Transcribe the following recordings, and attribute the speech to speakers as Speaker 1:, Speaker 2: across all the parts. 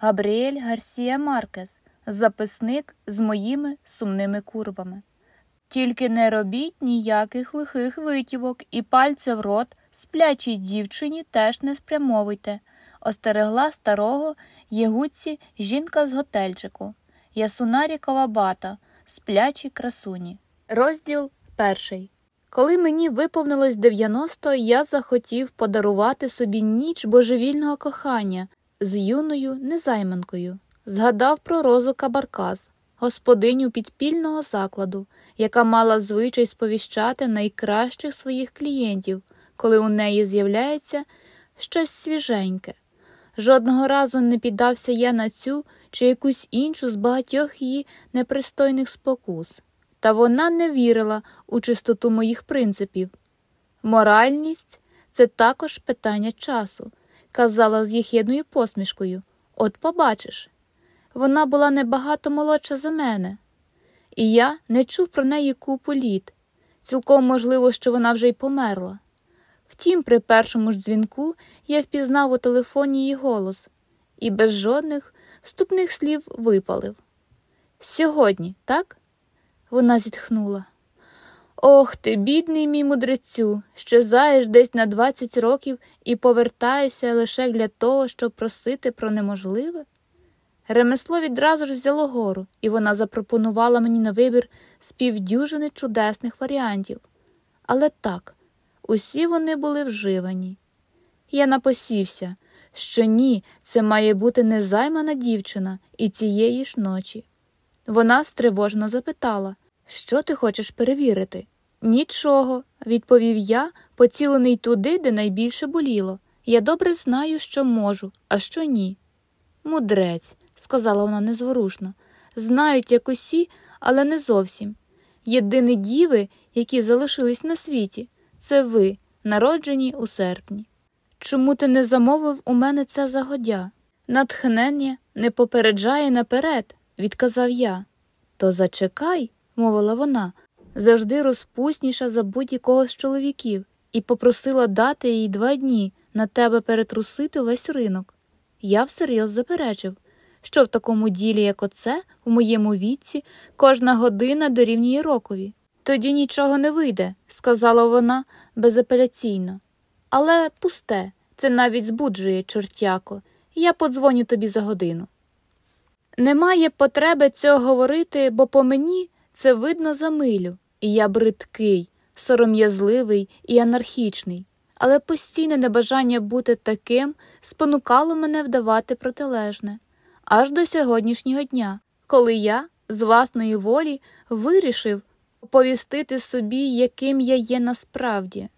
Speaker 1: Габріель Гарсія Маркес, записник з моїми сумними курбами. Тільки не робіть ніяких лихих витівок і пальця в рот сплячій дівчині теж не спрямовуйте, остерегла старого єгуці жінка з готельчику, Ясунарі Кавабата, сплячі красуні. Розділ перший. Коли мені виповнилось 90, я захотів подарувати собі ніч божевільного кохання з юною незайманкою. Згадав про розу Кабарказ, господиню підпільного закладу, яка мала звичай сповіщати найкращих своїх клієнтів, коли у неї з'являється щось свіженьке. Жодного разу не піддався я на цю чи якусь іншу з багатьох її непристойних спокус, та вона не вірила у чистоту моїх принципів. Моральність це також питання часу, казала з їхідною посмішкою. От побачиш. Вона була небагато молодша за мене, і я не чув про неї купу літ. Цілком можливо, що вона вже й померла. Втім, при першому ж дзвінку я впізнав у телефоні її голос і без жодних вступних слів випалив. Сьогодні, так? Вона зітхнула. Ох ти, бідний мій мудрецю, щезаєш десь на 20 років і повертаєшся лише для того, щоб просити про неможливе? Ремесло відразу ж взяло гору, і вона запропонувала мені на вибір з півдюжини чудесних варіантів. Але так, усі вони були вживані. Я напосівся, що ні, це має бути незаймана дівчина і цієї ж ночі. Вона стривожно запитала, що ти хочеш перевірити? Нічого, відповів я, поцілений туди, де найбільше боліло. Я добре знаю, що можу, а що ні. Мудрець, сказала вона незворушно, знають як усі, але не зовсім. Єдині діви, які залишились на світі, це ви, народжені у серпні. Чому ти не замовив у мене це загодя? Натхнення не попереджає наперед, відказав я. То зачекай, мовила вона, завжди розпусніша за будь-якого з чоловіків, і попросила дати їй два дні на тебе перетрусити весь ринок. Я всерйоз заперечив, що в такому ділі, як оце, у моєму віці, кожна година дорівнює рокові. Тоді нічого не вийде, сказала вона безапеляційно. Але пусте, це навіть збуджує, чортяко, я подзвоню тобі за годину. Немає потреби цього говорити, бо по мені це видно за милю, і я бридкий, сором'язливий і анархічний, але постійне небажання бути таким спонукало мене вдавати протилежне, аж до сьогоднішнього дня, коли я з власної волі вирішив оповістити собі, яким я є насправді,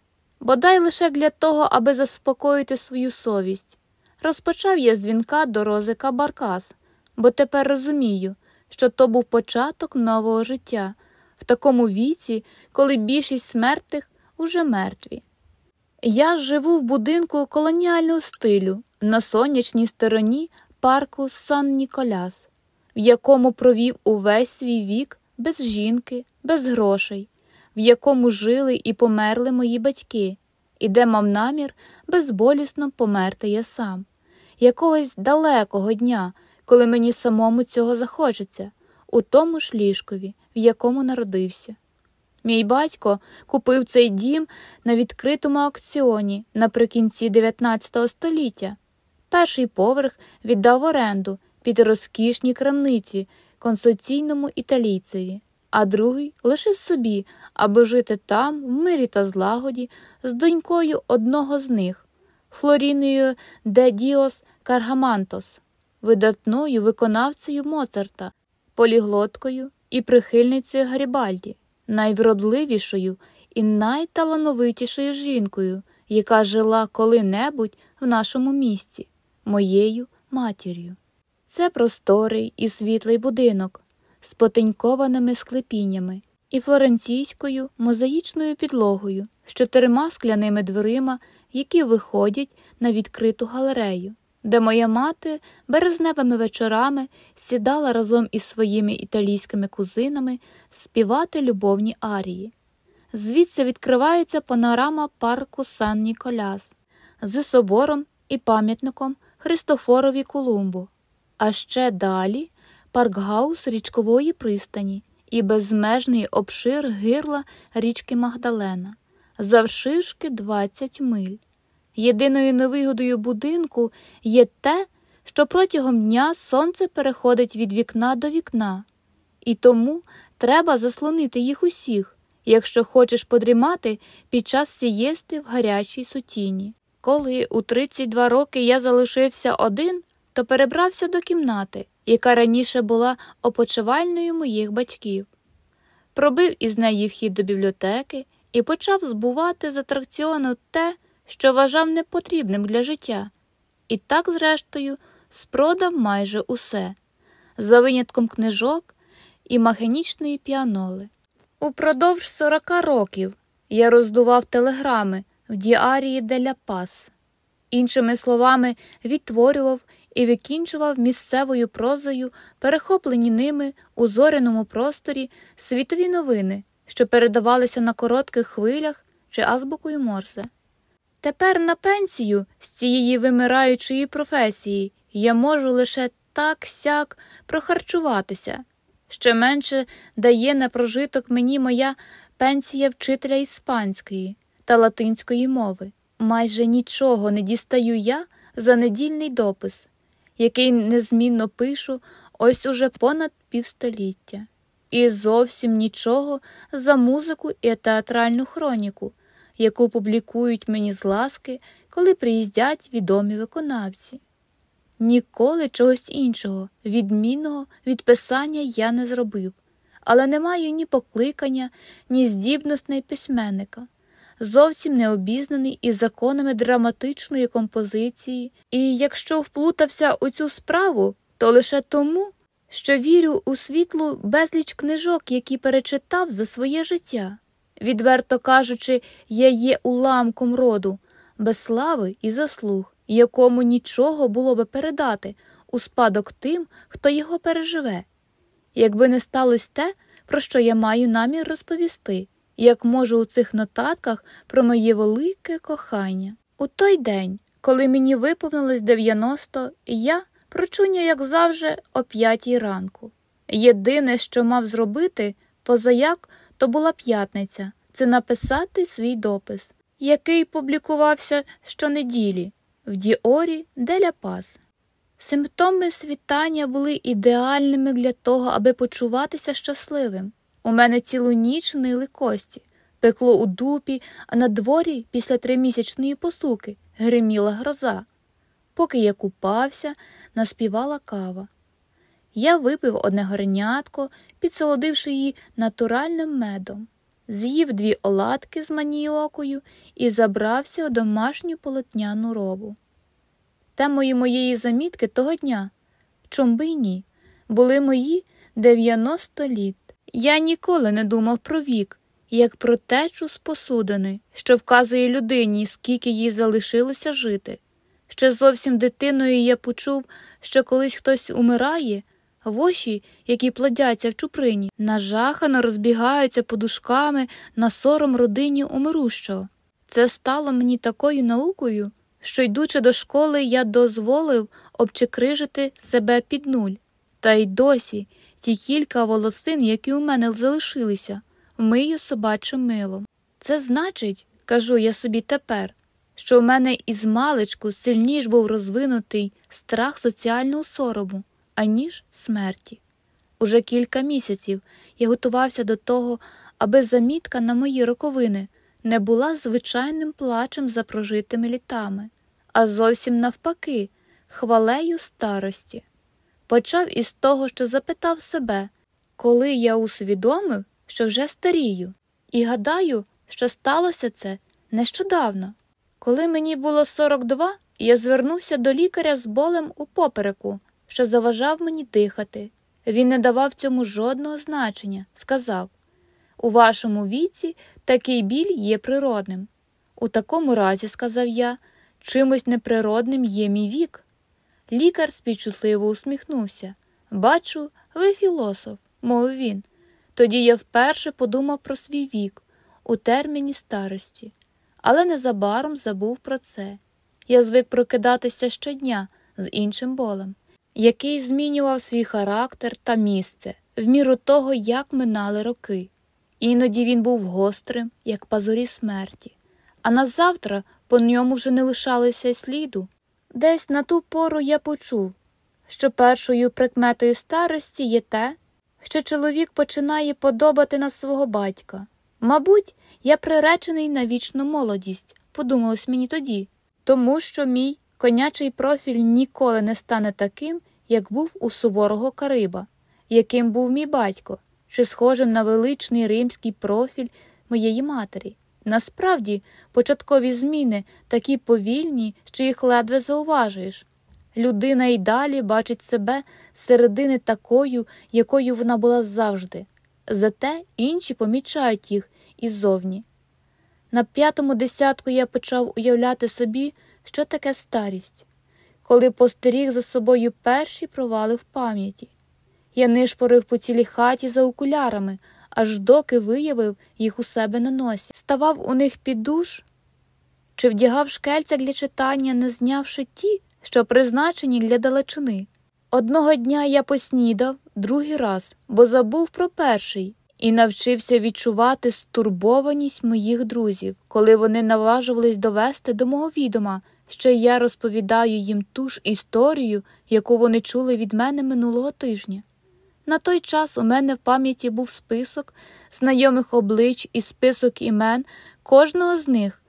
Speaker 1: бодай лише для того, аби заспокоїти свою совість. Розпочав я дзвінка до Розика Баркас, бо тепер розумію, що то був початок нового життя в такому віці, коли більшість смертних уже мертві. Я живу в будинку колоніального стилю на сонячній стороні парку Сан Ніколяс, в якому провів увесь свій вік без жінки, без грошей, в якому жили і померли мої батьки, і де мав намір безболісно померти я сам, якогось далекого дня, коли мені самому цього захочеться, у тому ж ліжкові, в якому народився. Мій батько купив цей дім на відкритому аукціоні наприкінці 19 століття. Перший поверх віддав оренду під розкішні крамниці консоційному італійцеві, а другий лишив собі, аби жити там, в мирі та злагоді, з донькою одного з них, Флоріною де Діос Каргамантос, видатною виконавцею Моцарта, поліглоткою і прихильницею Гарібальді, найвродливішою і найталановитішою жінкою, яка жила коли-небудь в нашому місті, моєю матір'ю. Це просторий і світлий будинок з потенькованими склепіннями і флоренційською мозаїчною підлогою з чотирма скляними дверима, які виходять на відкриту галерею, де моя мати березневими вечорами сідала разом із своїми італійськими кузинами співати любовні арії. Звідси відкривається панорама парку Сан Ніколяс з собором і пам'ятником Христофорові Колумбу а ще далі паркгаус річкової пристані і безмежний обшир гирла річки Магдалена, завширшки 20 миль. Єдиною невигодою будинку є те, що протягом дня сонце переходить від вікна до вікна, і тому треба заслонити їх усіх, якщо хочеш подрімати під час сієсти в гарячій сутіні. Коли у 32 роки я залишився один, то перебрався до кімнати, яка раніше була опочивальною моїх батьків. Пробив із неї вхід до бібліотеки і почав збувати з атракціону те, що вважав непотрібним для життя, і так, зрештою, спродав майже усе, за винятком книжок і механічної піаноли. Упродовж 40 років я роздував телеграми в діарії Деля Пас, іншими словами, відтворював і викінчував місцевою прозою, перехоплені ними у зоряному просторі світові новини, що передавалися на коротких хвилях чи азбукою Морзе. Тепер на пенсію з цієї вимираючої професії я можу лише так сяк прохарчуватися. Ще менше дає на прожиток мені моя пенсія вчителя іспанської та латинської мови. Майже нічого не дістаю я за недільний допис, який незмінно пишу ось уже понад півстоліття, і зовсім нічого за музику і театральну хроніку, яку публікують мені з ласки, коли приїздять відомі виконавці. Ніколи чогось іншого, відмінного від писання я не зробив, але не маю ні покликання, ні здібностей письменника, зовсім не обізнаний із законами драматичної композиції, і якщо вплутався у цю справу, то лише тому, що вірю у світлу безліч книжок, які перечитав за своє життя. Відверто кажучи, я є уламком роду, без слави і заслуг якому нічого було би передати у спадок тим, хто його переживе. Якби не сталося те, про що я маю намір розповісти, як можу у цих нотатках про моє велике кохання. У той день, коли мені виповнилось 90, я прочуня, як завжди, о п'ятій ранку. Єдине, що мав зробити, позаяк, то була п'ятниця це написати свій допис, який публікувався щонеділі в Діорі Деля Пас. Симптоми світання були ідеальними для того, аби почуватися щасливим. У мене цілу ніч нили кості, пекло у дупі, а на дворі після тримісячної посуки гриміла гроза. Поки я купався, наспівала кава. Я випив одне горнятко, підсолодивши її натуральним медом, з'їв дві оладки з маніокою і забрався у домашню полотняну робу. Темою моєї замітки того дня, чом би ні, були мої 90 літ. Я ніколи не думав про вік, як про течу з посудини, що вказує людині, скільки їй залишилося жити. Ще зовсім дитиною я почув, що колись хтось умирає, воші, які плодяться в чуприні, нажахано розбігаються подушками на сором родині умирущого. Це стало мені такою наукою що, йдучи до школи, я дозволив обчекрижити себе під нуль, та й досі ті кілька волосин, які у мене залишилися, вмию собачим милом. Це значить, кажу я собі тепер, що в мене із маличку сильніш був розвинутий страх соціального сорому, аніж смерті. Уже кілька місяців я готувався до того, аби замітка на мої роковини не була звичайним плачем за прожитими літами, а зовсім навпаки, хвалею старості. Почав із того, що запитав себе, коли я усвідомив, що вже старію, і гадаю, що сталося це нещодавно. Коли мені було 42, я звернувся до лікаря з болем у попереку, що заважав мені дихати. Він не давав цьому жодного значення, сказав у вашому віці такий біль є природним. У такому разі, сказав я, чимось неприродним є мій вік. Лікар співчутливо усміхнувся. Бачу, ви філософ, мовив він. Тоді я вперше подумав про свій вік у терміні старості, але незабаром забув про це. Я звик прокидатися щодня з іншим болем. Який змінював свій характер та місце в міру того, як минали роки. Іноді він був гострим, як пазурі смерті, а назавтра по ньому вже не лишалося сліду. Десь на ту пору я почув, що першою прикметою старості є те, що чоловік починає подобати на свого батька. Мабуть, я приречений на вічну молодість, подумалось мені тоді, тому що мій конячий профіль ніколи не стане таким, як був у суворого Кариба, яким був мій батько, чи схожим на величний римський профіль моєї матері. Насправді, початкові зміни такі повільні, що їх ледве зауважуєш. Людина й далі бачить себе середини такою, якою вона була завжди, зате інші помічають їх іззовні. На п'ятому десятку я почав уявляти собі, що таке старість, коли постеріг за собою перші провали в пам'яті. Я нишпорив по цілій хаті за окулярами, аж доки виявив їх у себе на носі, ставав у них під душ чи вдягав шкельця для читання, не знявши ті, що призначені для далечини. Одного дня я поснідав другий раз, бо забув про перший, і навчився відчувати стурбованість моїх друзів, коли вони наважувались довести до мого відома, що я розповідаю їм ту ж історію, яку вони чули від мене минулого тижня. На той час у мене в пам'яті був список знайомих облич і список імен кожного з них,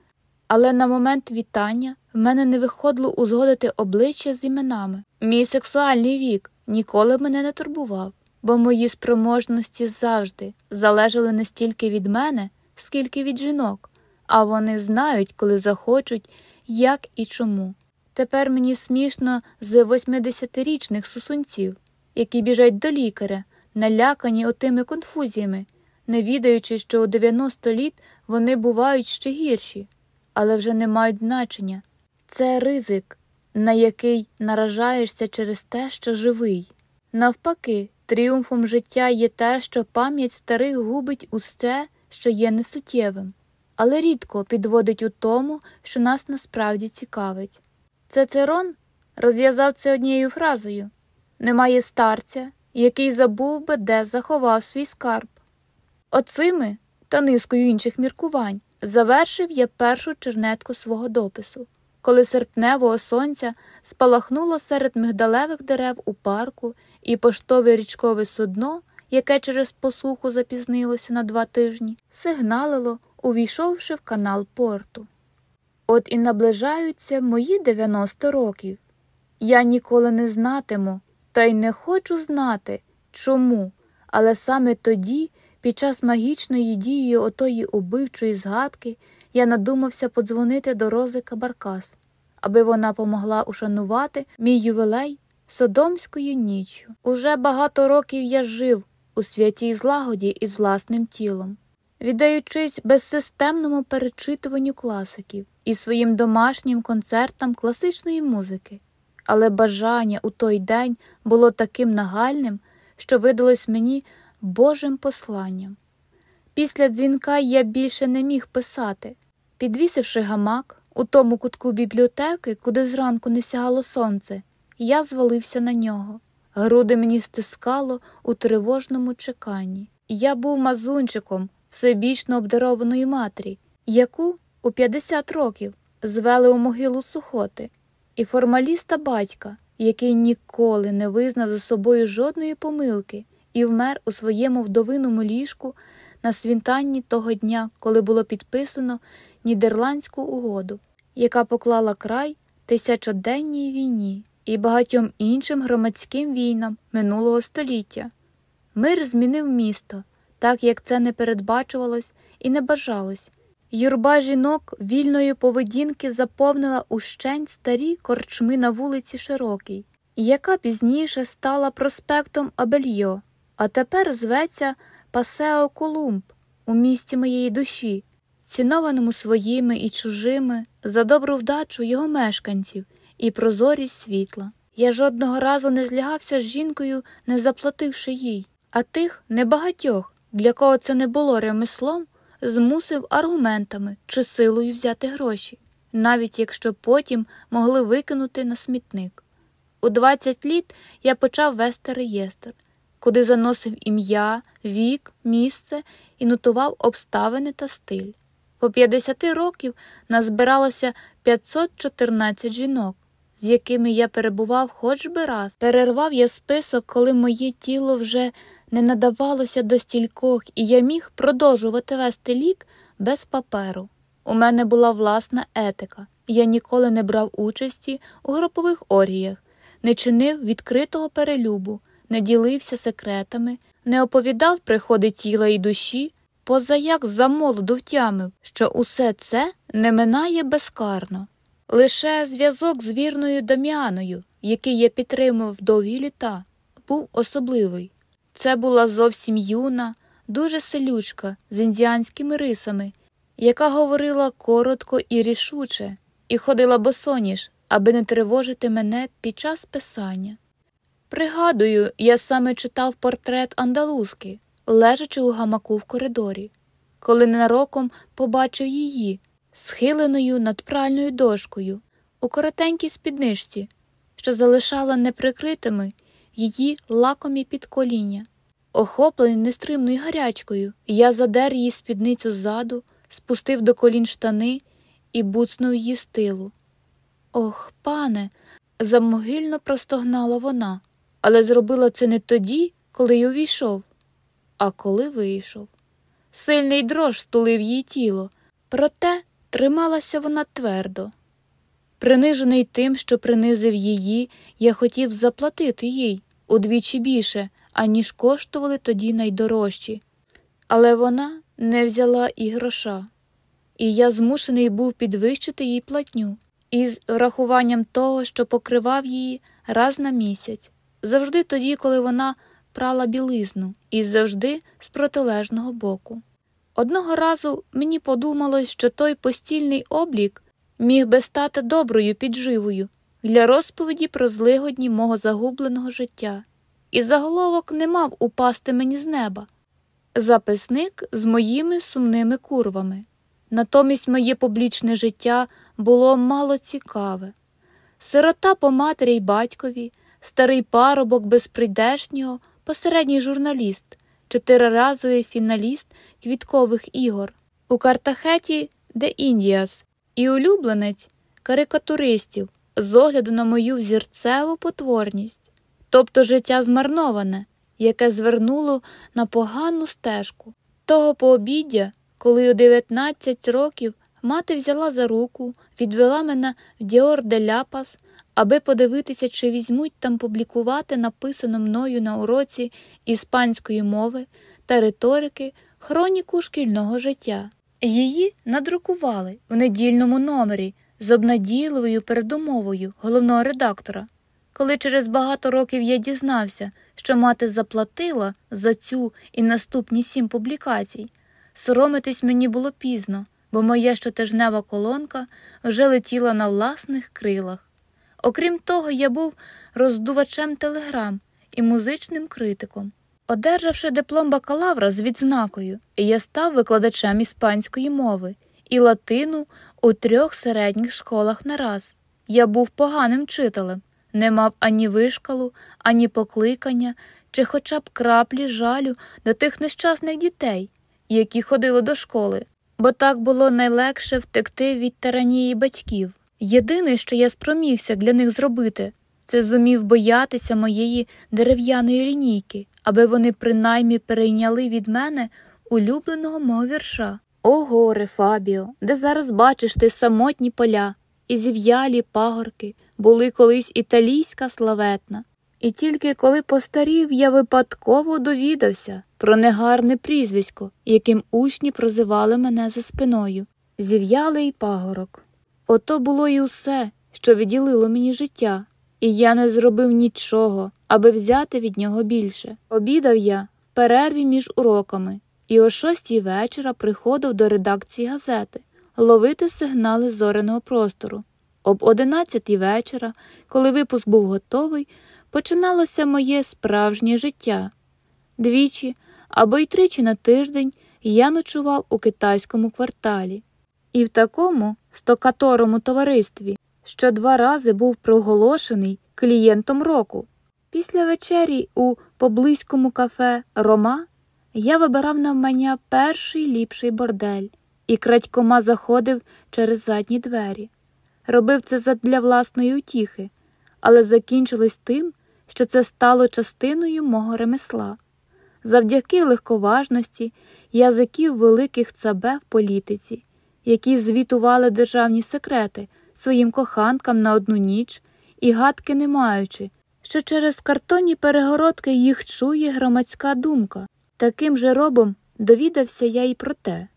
Speaker 1: але на момент вітання в мене не виходило узгодити обличчя з іменами. Мій сексуальний вік ніколи мене не турбував, бо мої спроможності завжди залежали не стільки від мене, скільки від жінок, а вони знають, коли захочуть, як і чому. Тепер мені смішно з 80-річних сусунців які біжать до лікаря, налякані отими конфузіями, не відаючи, що у 90 літ вони бувають ще гірші, але вже не мають значення. Це ризик, на який наражаєшся через те, що живий. Навпаки, тріумфом життя є те, що пам'ять старих губить усе, що є несуттєвим, але рідко підводить у тому, що нас насправді цікавить. Цицерон розв'язав це однією фразою немає старця, який забув би, де заховав свій скарб. Оцими та низкою інших міркувань завершив я першу чернетку свого допису, коли серпневого сонця спалахнуло серед мигдалевих дерев у парку і поштове річкове судно, яке через посуху запізнилося на два тижні, сигналило, увійшовши в канал порту. От і наближаються мої 90 років. Я ніколи не знатиму, та й не хочу знати, чому, але саме тоді, під час магічної дії отої убивчої згадки, я надумався подзвонити до Рози Кабаркас, аби вона помогла ушанувати мій ювілей Содомською ніччю. Уже багато років я жив у святій злагоді із власним тілом, віддаючись безсистемному перечитуванню класиків і своїм домашнім концертам класичної музики але бажання у той день було таким нагальним, що видалось мені Божим посланням. Після дзвінка я більше не міг писати, підвісивши гамак у тому кутку бібліотеки, куди зранку не сягало сонце, я звалився на нього. Груди мені стискало у тривожному чеканні. Я був мазунчиком всебічно обдарованої матері, яку у 50 років звели у могилу сухоти і формаліста батька, який ніколи не визнав за собою жодної помилки і вмер у своєму вдовиному ліжку на свінтанні того дня, коли було підписано нідерландську угоду, яка поклала край тисячоденній війні і багатьом іншим громадським війнам минулого століття. Мир змінив місто, так як це не передбачувалось і не бажалось. Юрба жінок вільної поведінки заповнила ущень старі корчми на вулиці Широкій, яка пізніше стала проспектом Абельйо, а тепер зветься Пасео Колумб у місті моєї душі, цінованому своїми і чужими за добру вдачу його мешканців і прозорість світла. Я жодного разу не злягався з жінкою, не заплативши їй, а тих небагатьох, для кого це не було ремеслом змусив аргументами чи силою взяти гроші, навіть якщо потім могли викинути на смітник. У 20 літ я почав вести реєстр, куди заносив ім'я, вік, місце і нотував обставини та стиль. По 50 років назбиралося 514 жінок, з якими я перебував хоч би раз. Перервав я список, коли моє тіло вже не надавалося до стількох, і я міг продовжувати вести лік без паперу. У мене була власна етика, я ніколи не брав участі у групових оргіях, не чинив відкритого перелюбу, не ділився секретами, не оповідав приходи тіла і душі, поза як замолоду втямив, що усе це не минає безкарно. Лише зв'язок з вірною Дам'яною, який я підтримував довгі літа, був особливий. Це була зовсім юна, дуже селючка з індіанськими рисами, яка говорила коротко і рішуче, і ходила босоніж, аби не тривожити мене під час писання. Пригадую, я саме читав портрет андалузки, лежачи у гамаку в коридорі, коли ненароком побачив її, схиленою над пральною дошкою, у коротенькій спідничці, що залишала неприкритими її лакомі підкоління. Охоплений нестримною гарячкою, я задер її спідницю ззаду, спустив до колін штани і буцнув її з тилу. Ох, пане, замогильно простогнала вона, але зробила це не тоді, коли й увійшов, а коли вийшов. Сильний дрож стулив її тіло, проте трималася вона твердо. Принижений тим, що принизив її, я хотів заплатити їй удвічі більше, аніж коштували тоді найдорожчі. Але вона не взяла і гроша, і я змушений був підвищити їй платню із врахуванням того, що покривав її раз на місяць, завжди тоді, коли вона прала білизну, і завжди з протилежного боку. Одного разу мені подумалось, що той постільний облік міг би стати доброю підживою для розповіді про злигодні мого загубленого життя, і заголовок не мав упасти мені з неба. Записник з моїми сумними курвами. Натомість моє публічне життя було мало цікаве. Сирота по матері й батькові, старий парубок безприйдешнього, посередній журналіст, чотириразовий фіналіст квіткових ігор, у Картахеті де Індіас і улюбленець карикатуристів з огляду на мою взірцеву потворність, тобто життя змарноване, яке звернуло на погану стежку. Того пообіддя, коли у 19 років мати взяла за руку, відвела мене в Діаріо де ла Пас, аби подивитися, чи візьмуть там публікувати написану мною на уроці іспанської мови та риторики хроніку шкільного життя. Її надрукували в недільному номері з обнадійливою передумовою головного редактора. Коли через багато років я дізнався, що мати заплатила за цю і наступні сім публікацій, соромитись мені було пізно, бо моя щотижнева колонка вже летіла на власних крилах. Окрім того, я був роздувачем телеграм і музичним критиком. Одержавши диплом бакалавра з відзнакою, я став викладачем іспанської мови і латину у трьох середніх школах нараз. Я був поганим вчителем, не мав ані вишкалу, ані покликання, чи хоча б краплі жалю до тих нещасних дітей, які ходили до школи, бо так було найлегше втекти від тиранії батьків. Єдине, що я спромігся для них зробити, це зумів боятися моєї дерев'яної лінійки, аби вони принаймні перейняли від мене улюбленого мого вірша. О, горе, Фабіо, де зараз бачиш ти самотні поля, і зів'ялі пагорки були колись італійська славетна. І тільки коли постарів, я випадково довідався про негарне прізвисько, яким учні прозивали мене за спиною зів'ялий пагорок. Ото було й усе, що відділило мені життя, і я не зробив нічого, аби взяти від нього більше. Обідав я в перерві між уроками, і о шостій вечора приходив до редакції газети ловити сигнали зореного простору. Об одинадцятій вечора, коли випуск був готовий, починалося моє справжнє життя. Двічі або й тричі на тиждень я ночував у китайському кварталі, і в такому стокаторому товаристві, що два рази був проголошений клієнтом року. Після вечері у поблизькому кафе Рома я вибирав навмання перший ліпший бордель і крадькома заходив через задні двері. Робив це задля власної утіхи, але закінчилось тим, що це стало частиною мого ремесла. Завдяки легковажності язиків великих цабе в політиці, які звітували державні секрети своїм коханкам на одну ніч і гадки не маючи, що через картонні перегородки їх чує громадська думка. Таким же робом довідався я і про те,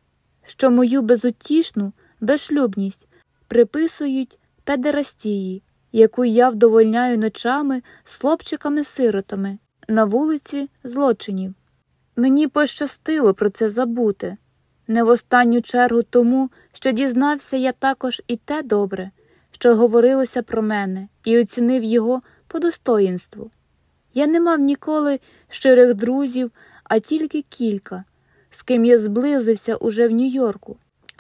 Speaker 1: що мою безутішну безшлюбність приписують педерастії, яку я вдовольняю ночами з хлопчиками-сиротами на вулиці злочинів. Мені пощастило про це забути, не в останню чергу тому, що дізнався я також і те добре, що говорилося про мене, і оцінив його по достоїнству. Я не мав ніколи щирих друзів, а тільки кілька, з ким я зблизився уже в Нью-Йорку.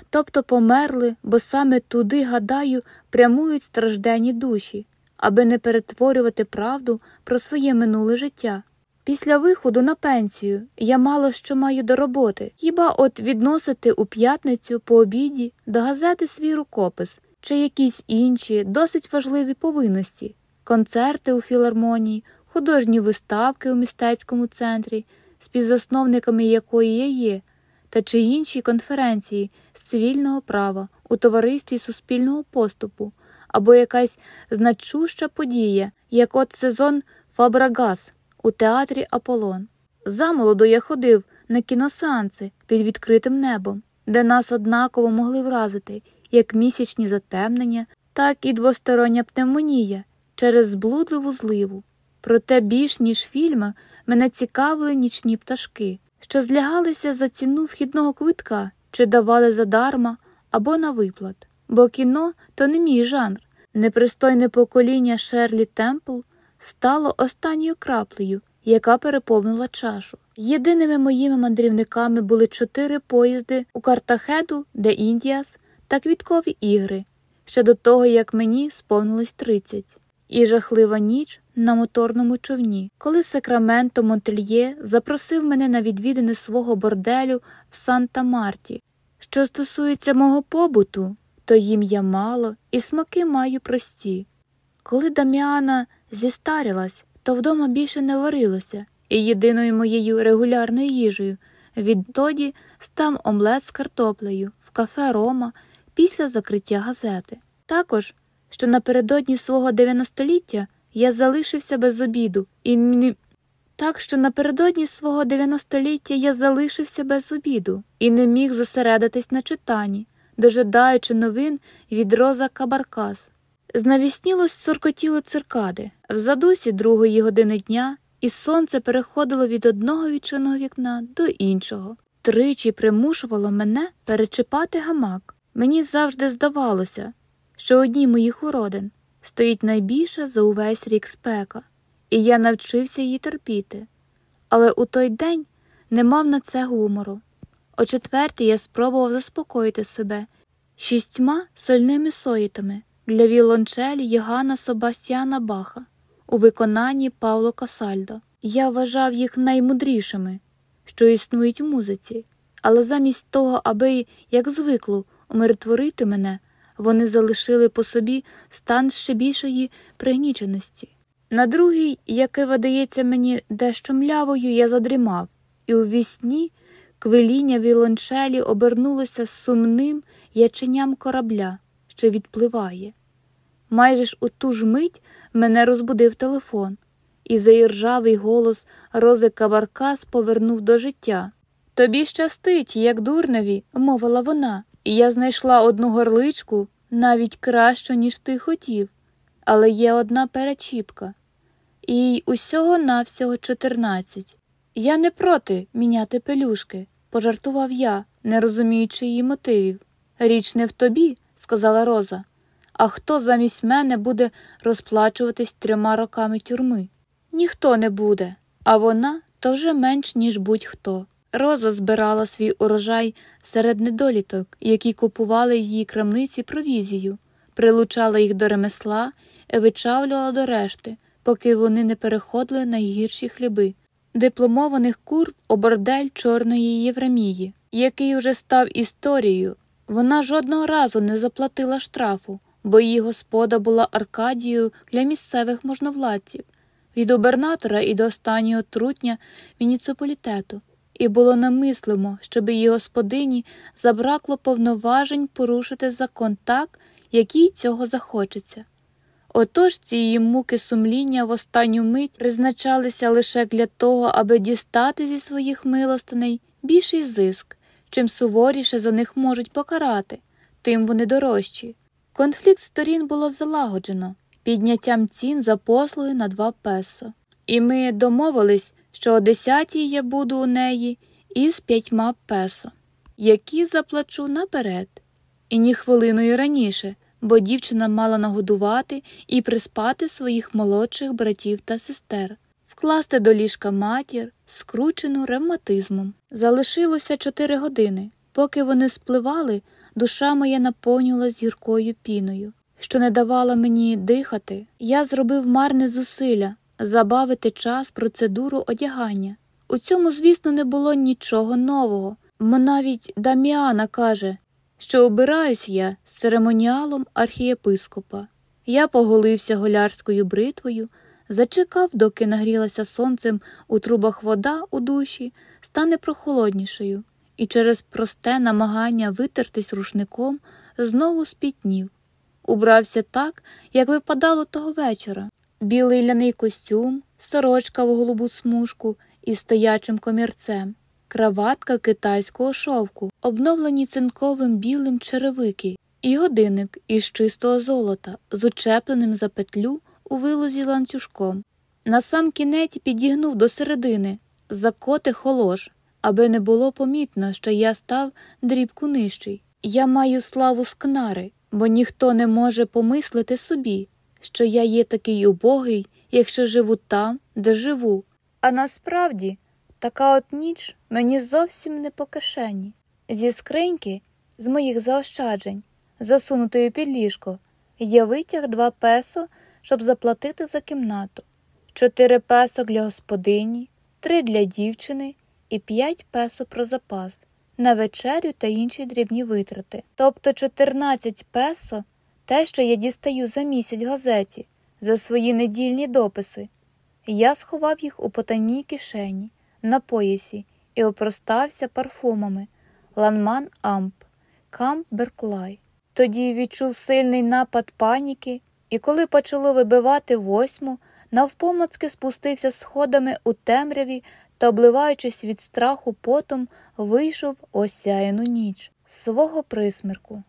Speaker 1: Тобто померли, бо саме туди, гадаю, прямують стражденні душі, аби не перетворювати правду про своє минуле життя. Після виходу на пенсію я мало що маю до роботи, хіба от відносити у п'ятницю по обіді до газети свій рукопис чи якісь інші досить важливі повинності, концерти у філармонії, художні виставки у містецькому центрі, співзасновниками якої я є, та чи інші конференції з цивільного права у товаристві суспільного поступу або якась значуща подія, як от сезон Фабрагас у театрі Аполлон. Замолоду я ходив на кіносеанси під відкритим небом, де нас однаково могли вразити як місячні затемнення, так і двостороння пневмонія через зблудливу зливу. Проте більш ніж фільми мене цікавили нічні пташки, що злягалися за ціну вхідного квитка чи давали задарма або на виплат. Бо кіно то не мій жанр. Непристойне покоління Шерлі Темпл стало останньою краплею, яка переповнила чашу. Єдиними моїми мандрівниками були чотири поїзди у Картахеду, де Індіас та квіткові ігри, ще до того, як мені сповнилось 30. і жахлива ніч на моторному човні, коли Сакраменто Монтельє запросив мене на відвідини свого борделю в Санта Марті. Що стосується мого побуту, то їм я мало і смаки маю прості. Коли Дам'яна зістарілась, то вдома більше не варилося, і єдиною моєю регулярною їжею відтоді став омлет з картоплею в кафе Рома після закриття газети. Також, що напередодні свого 90-ліття я залишився без обіду і не... Так що напередодні свого 90-ліття я залишився без обіду і не міг зосередитись на читанні, дожидаючи новин від Роза Кабаркас. Знавіснілось суркотіло циркади в задусі другої години дня, і сонце переходило від одного відчинного вікна до іншого. Тричі примушувало мене перечіпати гамак. Мені завжди здавалося, що одній моїх уродин стоїть найбільша за увесь рік спека, і я навчився її терпіти. Але у той день не мав на це гумору. О четвертій я спробував заспокоїти себе шістьма сольними соїтами для віолончелі Йогана Собастіана Баха у виконанні Павло Касальдо. Я вважав їх наймудрішими, що існують у музиці, але замість того, аби, як звикло, умиротворити мене, вони залишили по собі стан ще більшої пригніченості. На другий, яке видається мені дещо млявою, я задрімав, і у вісні квиління віолончелі обернулося сумним яченням корабля, що відпливає. Майже ж у ту ж мить мене розбудив телефон, і заіржавий голос Рози Кабаркас повернув до життя. Тобі щастить, як дурневі, мовила вона, і я знайшла одну горличку навіть кращу, ніж ти хотів, але є одна перечіпка, і усього навсього чотирнадцять. Я не проти міняти пелюшки, пожартував я, не розуміючи її мотивів. Річ не в тобі, сказала Роза. А хто замість мене буде розплачуватись трьома роками тюрми? Ніхто не буде, а вона то вже менш, ніж будь-хто. Роза збирала свій урожай серед недоліток, які купували в її крамниці провізію, прилучала їх до ремесла і вичавлювала до решти, поки вони не переходили на гірші хліби, дипломованих курв у бордель Чорної Євремії, який уже став історією. Вона жодного разу не заплатила штрафу, бо її господа була Аркадією для місцевих можновладців, від губернатора і до останнього трутня муніципалітету, і було намислимо, щоб її господині забракло повноважень порушити закон так, як їй цього захочеться. Отож ці її муки сумління в останню мить призначалися лише для того, аби дістати зі своїх милостиней більший зиск, чим суворіше за них можуть покарати, тим вони дорожчі. Конфлікт сторін було залагоджено підняттям цін за послуги на два песо. І ми домовились, що о десятій я буду у неї із п'ятьма песо, які заплачу наперед, і ні хвилиною раніше, бо дівчина мала нагодувати і приспати своїх молодших братів та сестер, вкласти до ліжка матір, скручену ревматизмом. Залишилося чотири години. Поки вони спливали, душа моя наповнювалась гіркою піною, що не давала мені дихати. Я зробив марне зусилля забавити час процедуру одягання. У цьому, звісно, не було нічого нового, бо навіть Даміана каже, що обираюсь я з церемоніалом архієпископа. Я поголився голярською бритвою, зачекав, доки нагрілася сонцем у трубах вода у душі, стане прохолоднішою, і через просте намагання витертись рушником знову спітнів. Убрався так, як випадало того вечора. Білий ляний костюм, сорочка в голубу смужку із стоячим комірцем, краватка китайського шовку, обновлені цинковим білим черевики, і годинник із чистого золота, з учепленим за петлю у вилозі ланцюжком. На сам кінець підігнув до середини, закоти холош, аби не було помітно, що я став дрібку нижчий. Я маю славу скнари, бо ніхто не може помислити собі що я є такий убогий, якщо живу там, де живу. А насправді така от ніч мені зовсім не по кишені. Зі скриньки, з моїх заощаджень, засунутої під ліжко, я витяг два песо, щоб заплатити за кімнату, чотири песо для господині, три для дівчини і п'ять песо про запас. На вечерю та інші дрібні витрати, тобто 14 песо те, що я дістаю за місяць газеті, за свої недільні дописи. Я сховав їх у потайній кишені, на поясі і опростався парфумами Ланман Амп, Камп Берклай. Тоді відчув сильний напад паніки, і коли почало вибивати восьму, навпомацки спустився сходами у темряві та, обливаючись від страху потом, вийшов осяяну ніч свого присмірку.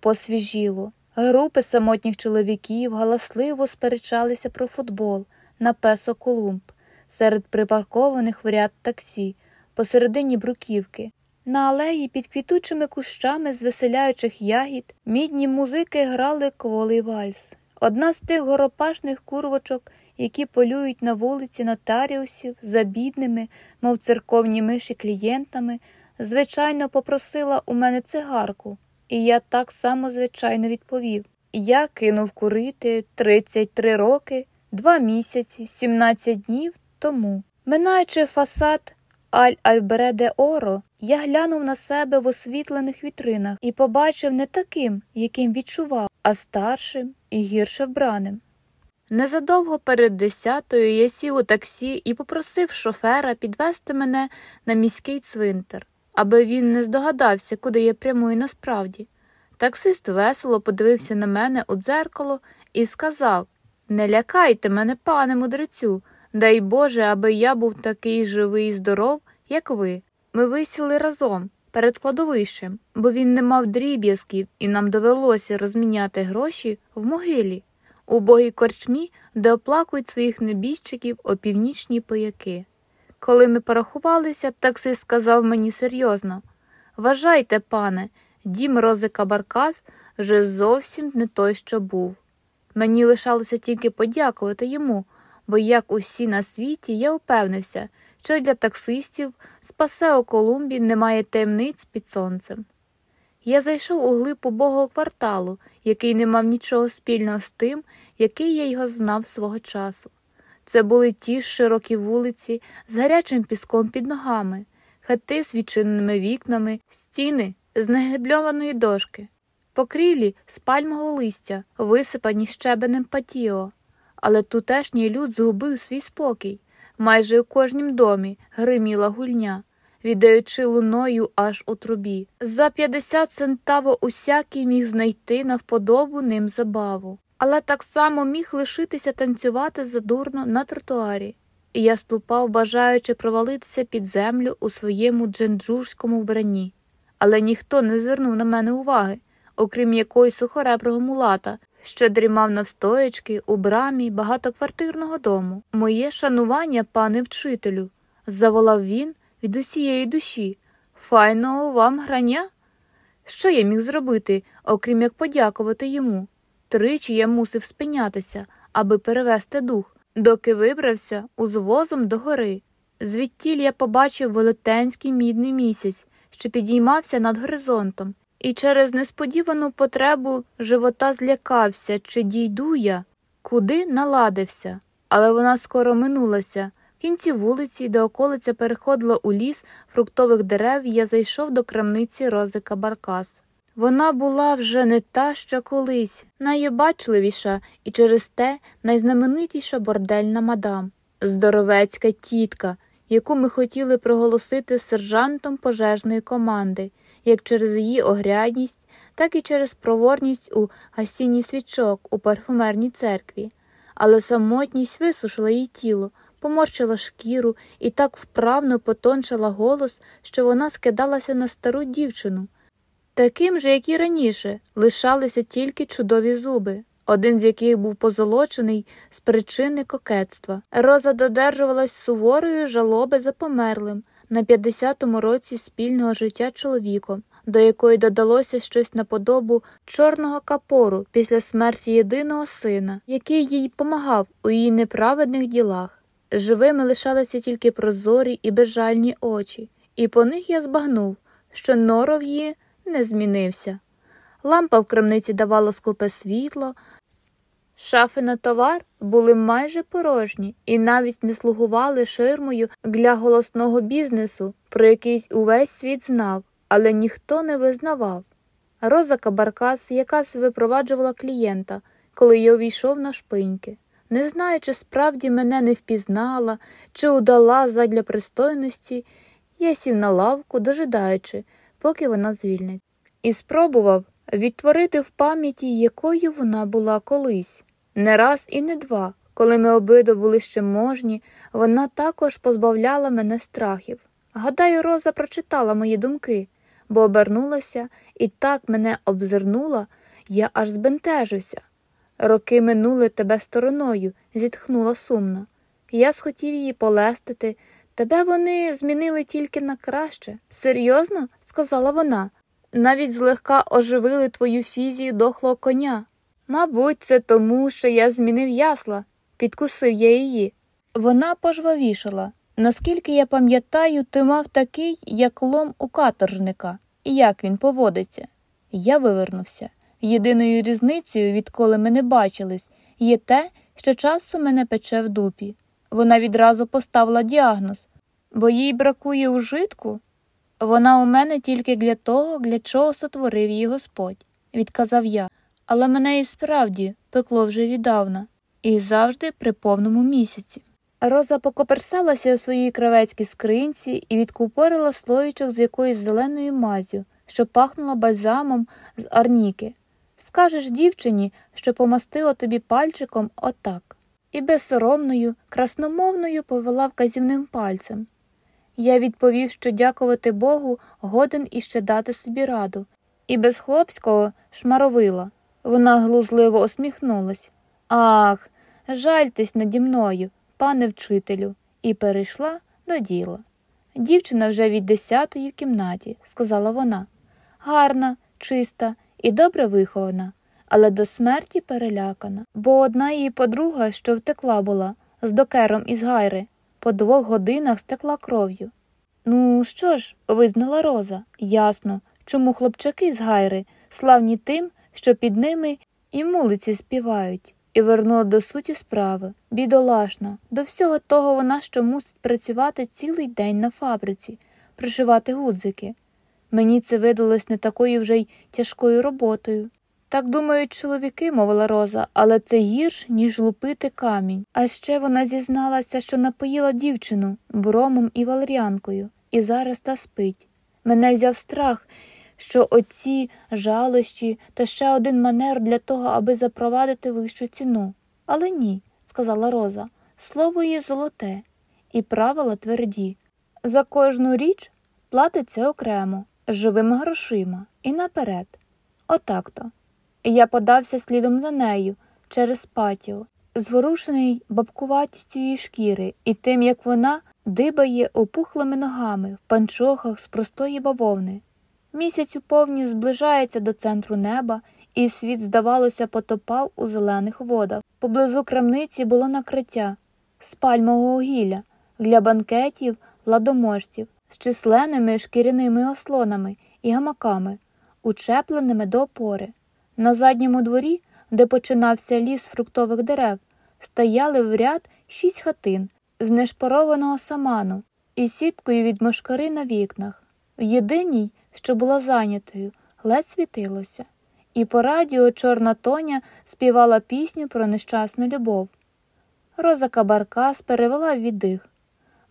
Speaker 1: Посвіжіло. Групи самотніх чоловіків галасливо сперечалися про футбол на Песо Колумб серед припаркованих в ряд таксі, посередині бруківки. На алеї під квітучими кущами з веселяючих ягід мідні музики грали кволий вальс. Одна з тих горопашних курвочок, які полюють на вулиці нотаріусів за бідними, мов церковні миші клієнтами, звичайно попросила у мене цигарку. І я так само, звичайно, відповів я кинув курити 33 роки, 2 місяці, 17 днів тому. Минаючи фасад Аль Альбере де Оро, я глянув на себе в освітлених вітринах і побачив не таким, яким відчував, а старшим і гірше вбраним. Незадовго перед десятою я сів у таксі і попросив шофера підвести мене на міський цвинтар аби він не здогадався, куди я прямую насправді. Таксист весело подивився на мене у дзеркало і сказав Не лякайте мене, пане мудрецю, дай Боже, аби я був такий живий і здоров, як ви. Ми висіли разом перед кладовищем, бо він не мав дріб'язків, і нам довелося розміняти гроші в могилі, у богій корчмі, де оплакують своїх небіжчиків опівнічні пояки. Коли ми порахувалися, таксист сказав мені серйозно Вважайте, пане, дім Розика Баркас вже зовсім не той, що був. Мені лишалося тільки подякувати йому, бо, як усі на світі, я упевнився, що для таксистів з Пасео Колумбі немає таємниць під сонцем. Я зайшов у глиб убогого кварталу, який не мав нічого спільного з тим, який я його знав свого часу. Це були ті ж широкі вулиці з гарячим піском під ногами, хати з відчиненими вікнами, стіни з негебльованої дошки, покрілі з пальмового листя, висипані щебенем патіо. Але тутешній люд згубив свій спокій. Майже у кожнім домі гриміла гульня, віддаючи луною аж у трубі. За 50 центаво усякий міг знайти на вподобу ним забаву, але так само міг лишитися танцювати задурно на тротуарі. І я ступав, бажаючи провалитися під землю у своєму дженджурському вбранні. Але ніхто не звернув на мене уваги, окрім якоїсь сухореброго мулата, що дрімав навстоячки у брамі багатоквартирного дому. Моє шанування, пане вчителю, заволав він від усієї душі. Файного вам грання? Що я міг зробити, окрім як подякувати йому? Тричі я мусив спинятися, аби перевести дух, доки вибрався узвозом до гори. Звідтіль я побачив велетенський мідний місяць, що підіймався над горизонтом, і через несподівану потребу живота злякався, чи дійду я, куди наладився. Але вона скоро минулася. В кінці вулиці, де околиця переходила у ліс фруктових дерев, я зайшов до крамниці Розика Баркас. Вона була вже не та, що колись, найобачливіша і через те найзнаменитіша бордельна мадам, здоровецька тітка, яку ми хотіли проголосити сержантом пожежної команди, як через її огрядність, так і через проворність у гасінні свічок у парфумерній церкві. Але самотність висушила її тіло, поморщила шкіру і так вправно потончила голос, що вона скидалася на стару дівчину. Таким же, як і раніше, лишалися тільки чудові зуби, один з яких був позолочений з причини кокетства. Роза додержувалась суворої жалоби за померлим на 50-му році спільного життя чоловіком, до якої додалося щось наподобу чорного капору після смерті єдиного сина, який їй помагав у її неправедних ділах. Живими лишалися тільки прозорі і безжальні очі, і по них я збагнув, що норов її не змінився. Лампа в крамниці давала скупе світло, шафи на товар були майже порожні і навіть не слугували ширмою для голосного бізнесу, про який увесь світ знав, але ніхто не визнавав. Роза Кабаркас якась випроваджувала клієнта, коли я увійшов на шпиньки. Не знаю, чи справді мене не впізнала, чи удала задля пристойності, я сів на лавку, дожидаючи, поки вона звільнить, і спробував відтворити в пам'яті, якою вона була колись. Не раз і не два, коли ми обидва були ще можні, вона також позбавляла мене страхів. Гадаю, Роза прочитала мої думки, бо обернулася і так мене обзирнула, я аж збентежився. Роки минули тебе стороною, зітхнула сумно. Я схотів її полестити. Тебе вони змінили тільки на краще. Серйозно? сказала вона. Навіть злегка оживили твою фізію дохлого коня. Мабуть, це тому, що я змінив ясла, підкусив я її. Вона пожвавішала. Наскільки я пам'ятаю, ти мав такий, як лом у каторжника, і як він поводиться. Я вивернувся. Єдиною різницею, відколи ми не бачились, є те, що часу мене пече в дупі. Вона відразу поставила діагноз, бо їй бракує ужитку. Вона у мене тільки для того, для чого сотворив її Господь, відказав я, але мене і справді пекло вже віддавна, і завжди при повному місяці. Роза покоперсалася у своїй кравецькій скринці і відкупорила слоїчок з якоюсь зеленою мазю, що пахнула бальзамом з арніки. Скажеш дівчині, що помастила тобі пальчиком отак, і безсоромною, красномовною повела вказівним пальцем. Я відповів, що дякувати Богу годен іще дати собі раду, і без хлопського шмаровила. Вона глузливо усміхнулась. Ах, жальтесь наді мною, пане вчителю, і перейшла до діла. Дівчина вже від десятої в кімнаті, сказала вона. Гарна, чиста і добре вихована, але до смерті перелякана, бо одна її подруга, що втекла була, з докером із гайри, по двох годинах стекла кров'ю. Ну, що ж, визнала Роза, ясно, чому хлопчаки з гайри, славні тим, що під ними і мулиці співають, і вернула до суті справи, бідолашна. До всього того вона що мусить працювати цілий день на фабриці, пришивати гудзики. Мені це видалось не такою вже й тяжкою роботою. Так думають чоловіки, мовила Роза, але це гірш, ніж лупити камінь. А ще вона зізналася, що напоїла дівчину бромом і валер'янкою, і зараз та спить. Мене взяв страх, що оці жалощі та ще один манер для того, аби запровадити вищу ціну. Але ні, сказала Роза, слово її золоте, і правила тверді. За кожну річ платиться окремо, живими грошима і наперед. Отак-то. Я подався слідом за нею через патіо, зворушений бабкуватістю її шкіри і тим, як вона дибає опухлими ногами в панчохах з простої бавовни. Місяць у повні зближається до центру неба, і світ, здавалося, потопав у зелених водах. Поблизу крамниці було накриття з пальмового гілля для банкетів владоможців з численними шкіряними ослонами і гамаками, учепленими до опори. На задньому дворі, де починався ліс фруктових дерев, стояли в ряд шість хатин з нешпарованого саману і сіткою від мошкари на вікнах. В єдиній, що була зайнятою, ледь світилося, і по радіо чорна тоня співала пісню про нещасну любов. Роза Кабаркас перевела віддих.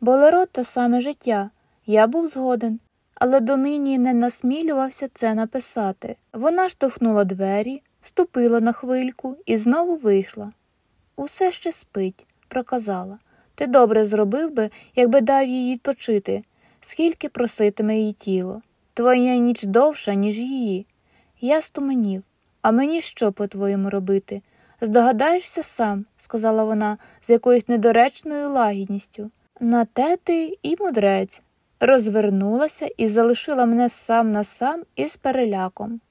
Speaker 1: Болеро те саме життя, я був згоден, але донині не насмілювався це написати. Вона штовхнула двері, вступила на хвильку і знову вийшла. Усе ще спить, проказала. Ти добре зробив би, якби дав їй відпочити, скільки проситиме її тіло. Твоя ніч довша, ніж її. Я стуменів. А мені що, по-твоєму, робити? Здогадаєшся сам, сказала вона з якоюсь недоречною лагідністю. На те ти і мудрець. Розвернулася і залишила мене сам на сам із переляком.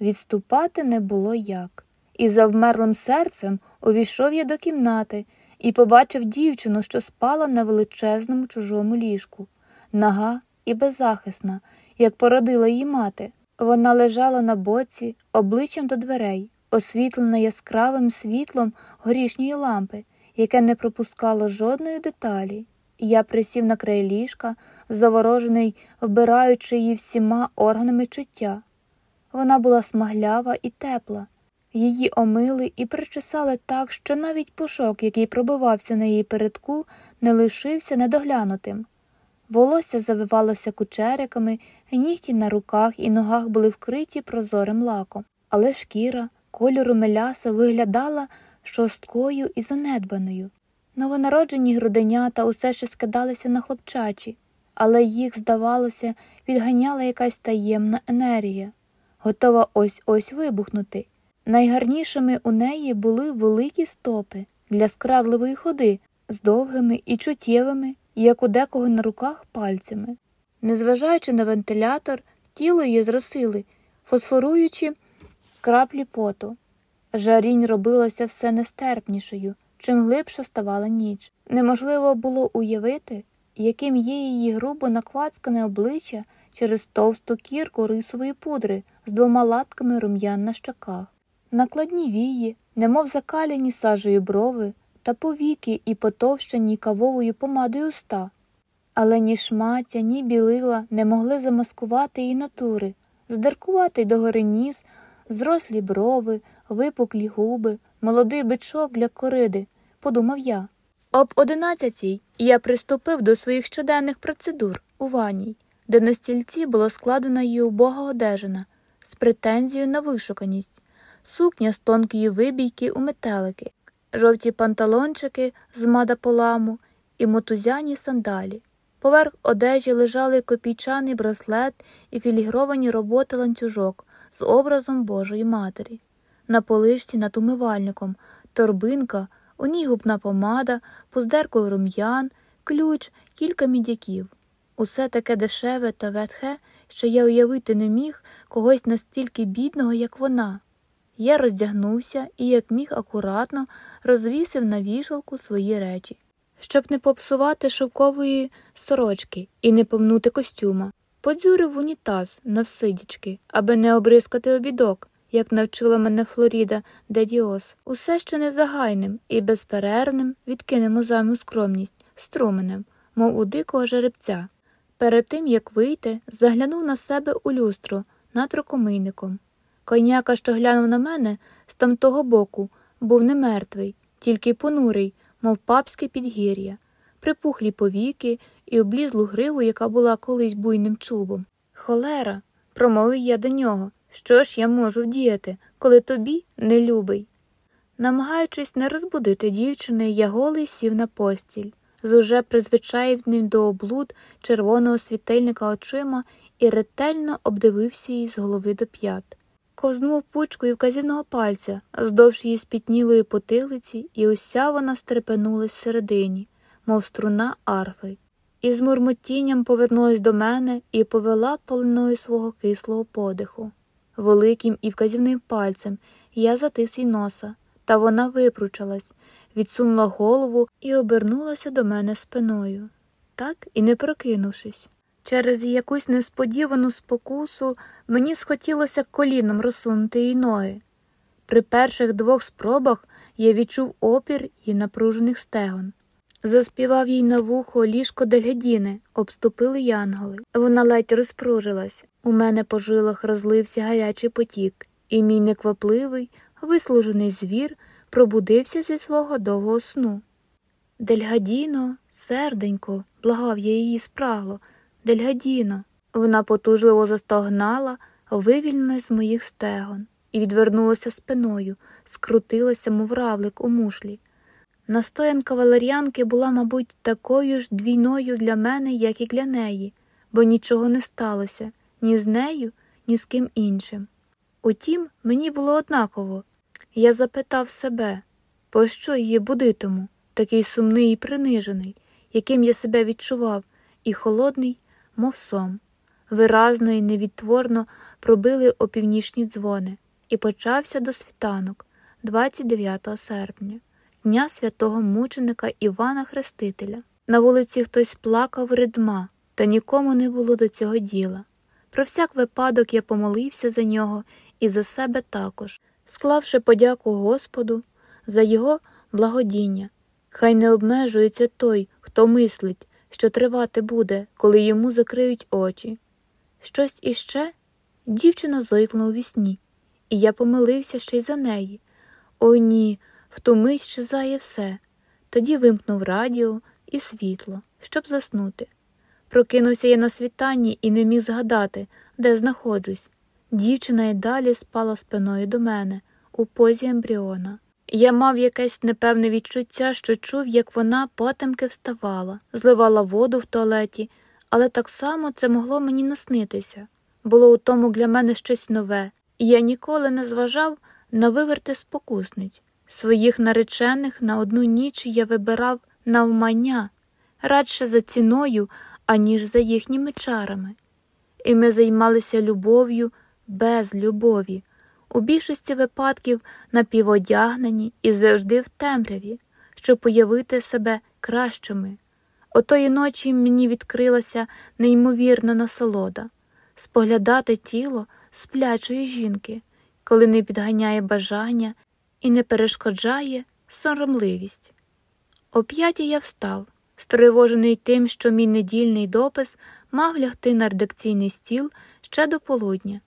Speaker 1: Відступати не було як, і завмерлим серцем увійшов я до кімнати і побачив дівчину, що спала на величезному чужому ліжку, нага і беззахисна, як породила її мати. Вона лежала на боці, обличчям до дверей, освітлена яскравим світлом горішньої лампи, яке не пропускало жодної деталі. Я присів на край ліжка, заворожений, вбираючи її всіма органами чуття. Вона була смаглява і тепла. Її омили і причесали так, що навіть пушок, який пробивався на її передку, не лишився недоглянутим. Волосся завивалося кучериками, нігті на руках і ногах були вкриті прозорим лаком, але шкіра кольору меляса виглядала шорсткою і занедбаною. Новонароджені груденята усе ще скидалися на хлопчачі, але їх, здавалося, підганяла якась таємна енергія, готова ось ось вибухнути. Найгарнішими у неї були великі стопи для скрадливої ходи з довгими і чуттєвими, як у декого на руках пальцями. Незважаючи на вентилятор, тіло її зросили, фосфоруючи краплі поту. Жарінь робилася все нестерпнішою, чим глибше ставала ніч. Неможливо було уявити, яким є її грубо наквацкане обличчя через товсту кірку рисової пудри з двома латками рум'ян на щоках. Накладні вії, немов закалені сажею брови, та повіки і потовщені кавовою помадою уста. Але ні шмаття, ні білила не могли замаскувати її натури, здеркувати догори ніс, зрослі брови, випуклі губи, молодий бичок для кориди, подумав я. Об одинадцятій я приступив до своїх щоденних процедур у ванній, де на стільці було складена її убога одежина з претензією на вишуканість, сукня з тонкої вибійки у метелики, жовті панталончики з мадаполаму і мотузяні сандалі. Поверх одежі лежали копійчаний браслет і філігровані роботи ланцюжок з образом Божої Матері. На полишці над умивальником торбинка, у ній губна помада, поздеркою рум'ян, ключ, кілька мідяків. Усе таке дешеве та ветхе, що я уявити не міг когось настільки бідного, як вона. Я роздягнувся і, як міг акуратно, розвісив на вішалку свої речі, щоб не попсувати шовкової сорочки і не помнути костюма. Подзюрив унітаз навсидячки, аби не обрискати обідок, як навчила мене Флоріда де Діос, усе ще незагайним і безперервним відкинемо займу скромність струменем, мов у дикого жеребця. Перед тим, як вийти, заглянув на себе у люстро над рукомийником. Коняка, що глянув на мене, з тамтого боку, був не мертвий, тільки понурий, мов папське підгір'я, припухлі повіки і облізлу гриву, яка була колись буйним чубом. Холера, промовив я до нього. Що ж я можу вдіяти, коли тобі не любий? Намагаючись не розбудити дівчини, я голий сів на постіль, з уже призвичаєвним до облуд червоного світильника очима і ретельно обдивився її з голови до п'ят. Ковзнув пучкою вказівного пальця вздовж її спітнілої потилиці, і уся вона стрепенулась всередині, мов струна арфи, і з мурмотінням повернулась до мене і повела полиною свого кислого подиху. Великим і вказівним пальцем я затис їй носа, та вона випручалась, відсунула голову і обернулася до мене спиною, так і не прокинувшись. Через якусь несподівану спокусу мені схотілося коліном розсунути їй ноги. При перших двох спробах я відчув опір її напружених стегон. Заспівав їй на вухо ліжко дельгедіни, обступили янголи. Вона ледь розпружилась. У мене по жилах розлився гарячий потік, і мій неквапливий, вислужений звір пробудився зі свого довгого сну. Дельгадіно, серденько, благав я її спрагло. Дельгадіно. Вона потужливо застогнала, вивільнилась з моїх стегон і відвернулася спиною, скрутилася, мов равлик у мушлі. Настоянка валеріанки була, мабуть, такою ж двійною для мене, як і для неї, бо нічого не сталося ні з нею, ні з ким іншим. Утім, мені було однаково. Я запитав себе, пощо її будитиму, такий сумний і принижений, яким я себе відчував, і холодний, мов сом. Виразно і невідтворно пробили опівнічні дзвони, і почався до світанок 29 серпня, дня святого мученика Івана Хрестителя. На вулиці хтось плакав ридма, та нікому не було до цього діла. Про всяк випадок я помолився за нього і за себе також, склавши подяку Господу за його благодіння. Хай не обмежується той, хто мислить, що тривати буде, коли йому закриють очі. Щось іще дівчина зойкнула у вісні, і я помилився ще й за неї. О, ні, в ту мить все. Тоді вимкнув радіо і світло, щоб заснути. Прокинувся я на світанні і не міг згадати, де знаходжусь. Дівчина й далі спала спиною до мене, у позі ембріона. Я мав якесь непевне відчуття, що чув, як вона потемки вставала, зливала воду в туалеті, але так само це могло мені наснитися. Було у тому для мене щось нове, і я ніколи не зважав на виверти спокусниць. Своїх наречених на одну ніч я вибирав навмання, радше за ціною, аніж за їхніми чарами. І ми займалися любов'ю без любові, у більшості випадків напіводягнені і завжди в темряві, щоб уявити себе кращими. Отої ночі мені відкрилася неймовірна насолода споглядати тіло сплячої жінки, коли не підганяє бажання і не перешкоджає соромливість. О п'ятій я встав, стривожений тим, що мій недільний допис мав лягти на редакційний стіл ще до полудня.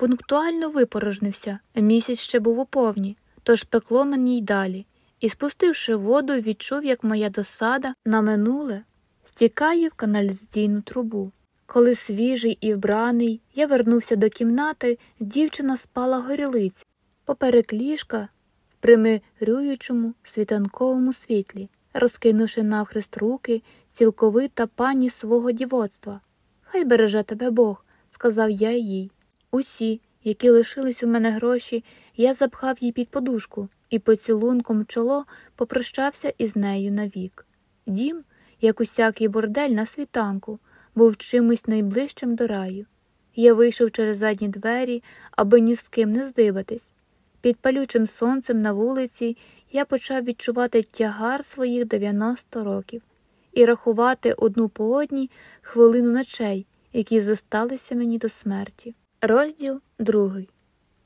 Speaker 1: Пунктуально випорожнився, місяць ще був у повні, тож пекло мені й далі, і, спустивши воду, відчув, як моя досада на минуле стікає в каналізаційну трубу. Коли свіжий і вбраний, я вернувся до кімнати, дівчина спала горілиць, поперек ліжка в примирюючому світанковому світлі, розкинувши навхрест руки, цілковита пані свого дівоцтва. Хай береже тебе Бог, сказав я їй. Усі, які лишились у мене гроші, я запхав їй під подушку і поцілунком чоло попрощався із нею навік. Дім, як усякий бордель на світанку, був чимось найближчим до раю. Я вийшов через задні двері, аби ні з ким не здиватись. Під палючим сонцем на вулиці я почав відчувати тягар своїх 90 років і рахувати одну по одній хвилину ночей, які зосталися мені до смерті. Розділ другий.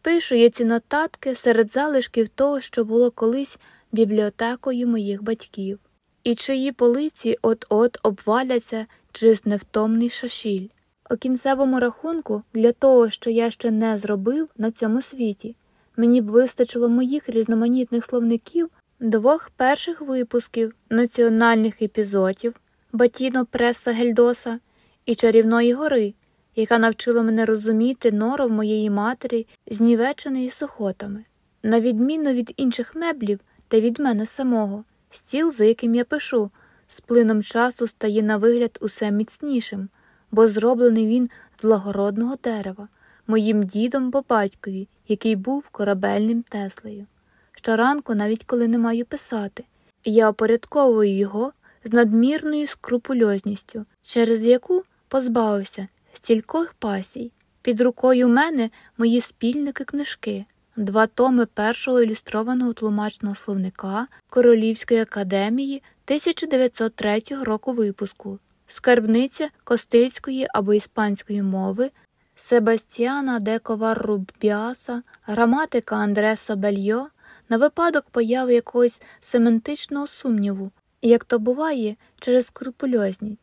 Speaker 1: Пишу я ці нотатки серед залишків того, що було колись бібліотекою моїх батьків, і чиї полиці от-от обваляться через невтомний шашіль. У кінцевому рахунку, для того, що я ще не зробив на цьому світі, мені б вистачило моїх різноманітних словників двох перших випусків національних епізодів Батіно Преса Гельдоса і Чарівної гори, яка навчила мене розуміти норов моєї матері, знівечений сухотами. На відміну від інших меблів та від мене самого, стіл, за яким я пишу, з плином часу стає на вигляд усе міцнішим, бо зроблений він з благородного дерева, моїм дідом по батькові, який був корабельним Теслею. Щоранку, навіть коли не маю писати, я опорядковую його з надмірною скрупульозністю, через яку позбавився стількох пасій. Під рукою мене мої спільники книжки, два томи першого ілюстрованого тлумачного словника Королівської академії 1903 року випуску, скарбниця костильської або іспанської мови Себастьяна де Коваррубіаса, граматика Андреса Бельйо на випадок появи якогось семантичного сумніву, як то буває через скрупульозність,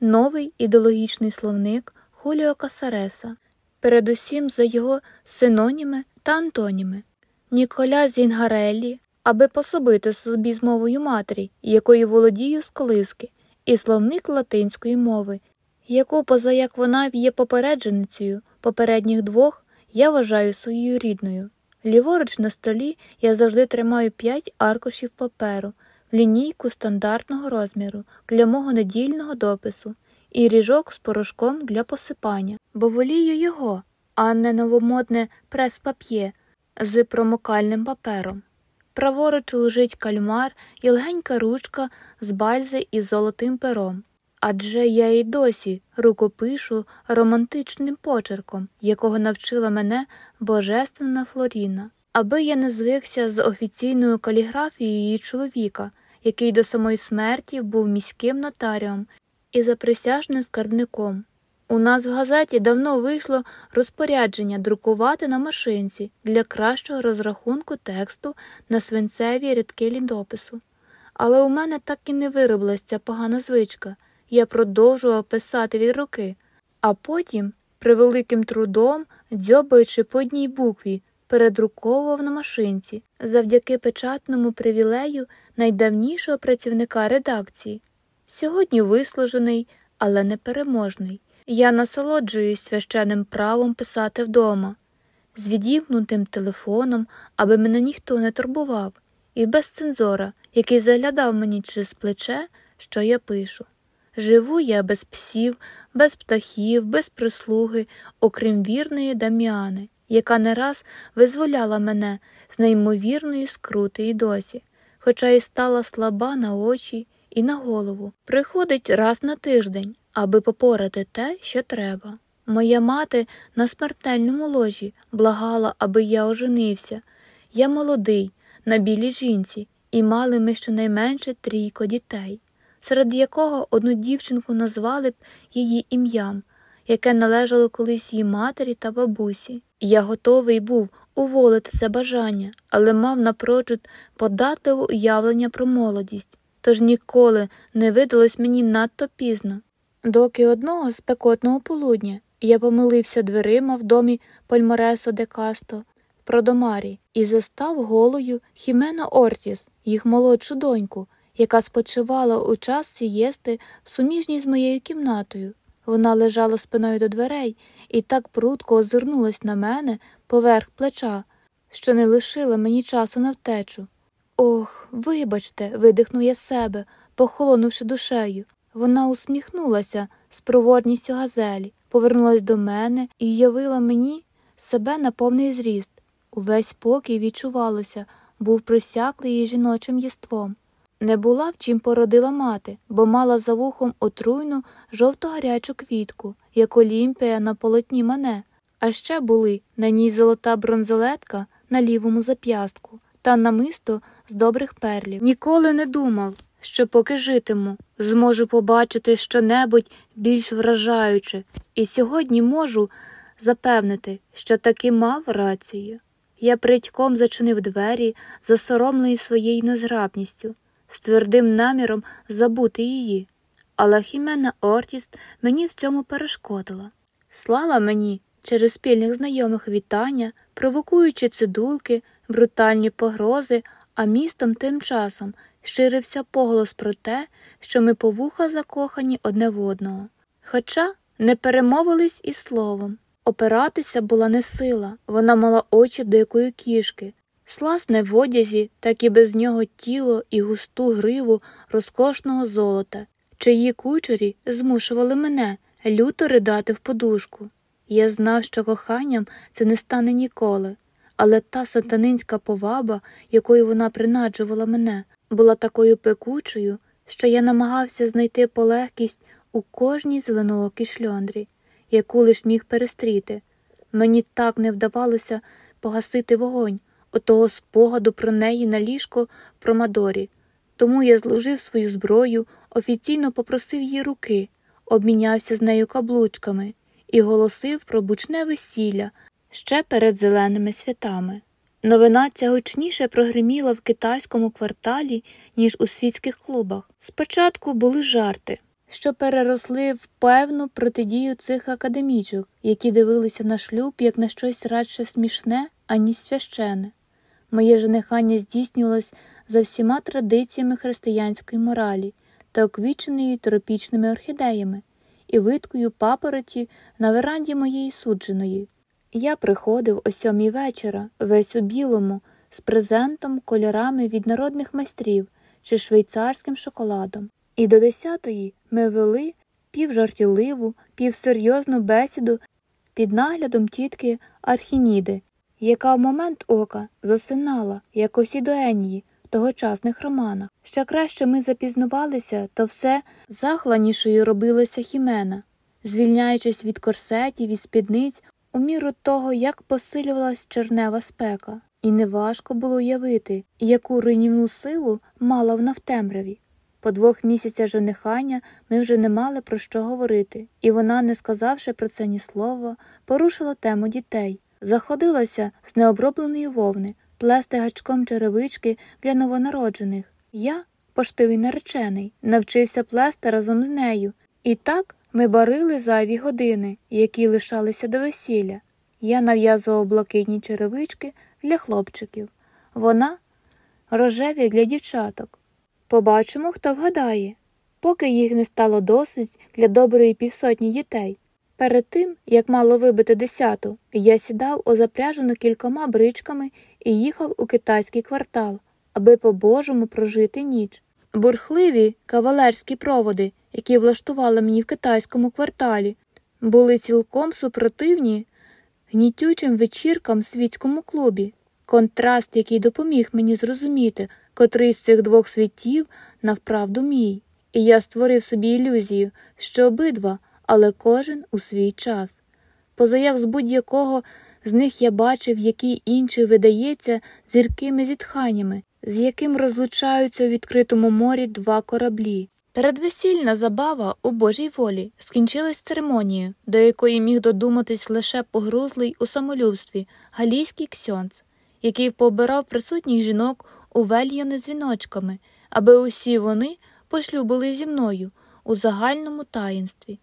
Speaker 1: новий ідеологічний словник Хуліо Касареса, передусім за його синоніми та антоніми, Ніколя Зінгареллі, аби пособити собі з мовою матері, якою володію з колиски, і словник латинської мови, яку, поза як вона є попередженицею попередніх двох, я вважаю своєю рідною. Ліворуч на столі я завжди тримаю п'ять аркушів паперу, лінійку стандартного розміру для мого недільного допису і ріжок з порошком для посипання, бо волію його, а не новомодне прес-пап'є з промокальним папером. Праворуч лежить кальмар і легенька ручка з бальзи із золотим пером. Адже я й досі рукопишу романтичним почерком, якого навчила мене божественна Флоріна, аби я не звикся з офіційною каліграфією її чоловіка, який до самої смерті був міським нотаріом і заприсяжним скарбником. У нас в газеті давно вийшло розпорядження друкувати на машинці для кращого розрахунку тексту на свинцеві рядки ліндопису. Але у мене так і не виробилася ця погана звичка. Я продовжував писати від руки, а потім, превеликим трудом, дзьобаючи по одній букві, передруковував на машинці завдяки печатному привілею найдавнішого працівника редакції. Сьогодні вислужений, але непереможний. Я насолоджуюсь священним правом писати вдома, з відімкнутим телефоном, аби мене ніхто не турбував, і без цензора, який заглядав мені через плече, що я пишу. Живу я без псів, без птахів, без прислуги, окрім вірної дам'яни, яка не раз визволяла мене з неймовірної скрути і досі, хоча й стала слаба на очі і на голову. Приходить раз на тиждень, аби попорати те, що треба. Моя мати на смертельному ложі благала, аби я оженився. Я молодий, на білій жінці, і мали ми щонайменше трійко дітей, серед якого одну дівчинку назвали б її ім'ям, яке належало колись її матері та бабусі. Я готовий був уволити це бажання, але мав напрочуд податливе уявлення про молодість, тож ніколи не видалось мені надто пізно. Доки одного спекотного полудня я помилився дверима в домі Пальморесо де Касто Продомарі і застав голою Хімена Ортіс, їх молодшу доньку, яка спочивала у час сієсти в суміжній з моєю кімнатою. Вона лежала спиною до дверей і так прудко озирнулась на мене поверх плеча, що не лишила мені часу на втечу. Ох, вибачте, видихнув я себе, похолонувши душею. Вона усміхнулася з проворністю газелі, повернулась до мене і явила мені себе на повний зріст. Увесь спокій відчувалося, був просяклий її жіночим єством. Не була в чим породила мати, бо мала за вухом отруйну жовто-гарячу квітку, як олімпія на полотні мене, а ще були на ній золота бронзолетка на лівому зап'ястку та намисто з добрих перлів. Ніколи не думав, що поки житиму, зможу побачити щонебудь більш вражаюче, і сьогодні можу запевнити, що таки мав рацію. Я притьком зачинив двері, засоромлений своєю незграбністю, з твердим наміром забути її, але Хімена Ортіст мені в цьому перешкодила. Слала мені через спільних знайомих вітання, провокуючи цидулки, брутальні погрози, а містом тим часом ширився поголос про те, що ми по вуха закохані одне в одного. Хоча не перемовились і словом. Опиратися була не сила, вона мала очі дикої кішки, сласне в одязі, так і без нього тіло і густу гриву розкошного золота, чиї кучері змушували мене люто ридати в подушку. Я знав, що коханням це не стане ніколи, але та сатанинська поваба, якою вона принаджувала мене, була такою пекучою, що я намагався знайти полегкість у кожній зеленоокій шльондрі, яку лиш міг перестріти. Мені так не вдавалося погасити вогонь отого спогаду про неї на ліжко в промадорі. Тому я зложив свою зброю, офіційно попросив її руки, обмінявся з нею каблучками і голосив про бучне весілля ще перед зеленими святами. Новина ця гучніше прогриміла в китайському кварталі, ніж у світських клубах. Спочатку були жарти, що переросли в певну протидію цих академічок, які дивилися на шлюб як на щось радше смішне, аніж священне. Моє женихання здійснювалось за всіма традиціями християнської моралі та оквіченою тропічними орхідеями і виткою папороті на веранді моєї судженої. Я приходив о сьомій вечора, весь у білому, з презентом, кольорами від народних майстрів чи швейцарським шоколадом. І до десятої ми вели півжартівливу, півсерйозну бесіду під наглядом тітки Архініди, яка в момент ока засинала, як усі дуенії в тогочасних романах. Що краще ми запізнувалися, то все захланішою робилося хімена, звільняючись від корсетів і спідниць у міру того, як посилювалась чернева спека, і неважко було уявити, яку руйнівну силу мала вона в темряві. По двох місяцях женихання ми вже не мали про що говорити, і вона, не сказавши про це ні слова, порушила тему дітей, заходилася з необробленої вовни, плести гачком черевички для новонароджених. Я, поштивий наречений, навчився плести разом з нею, і так ми барили зайві години, які лишалися до весілля. Я нав'язував блакитні черевички для хлопчиків, вона рожеві для дівчаток. Побачимо, хто вгадає, поки їх не стало досить для доброї півсотні дітей. Перед тим, як мало вибити десяту, я сідав у запряжену кількома бричками і їхав у китайський квартал, аби по-божому прожити ніч. Бурхливі кавалерські проводи, які влаштували мені в китайському кварталі, були цілком супротивні гнітючим вечіркам в світському клубі. Контраст, який допоміг мені зрозуміти, котрий з цих двох світів навправду мій, і я створив собі ілюзію, що обидва, але кожен у свій час. Позаяк з будь-якого з них я бачив, який інший видається зіркими зітханнями, з яким розлучаються у відкритому морі два кораблі. Передвесільна забава у Божій волі скінчилась церемонією, до якої міг додуматись лише погрузлий у самолюбстві галійський ксьонц, який пообирав присутніх жінок у вельйони дзвіночками, аби усі вони пошлюбили зі мною у загальному таїнстві.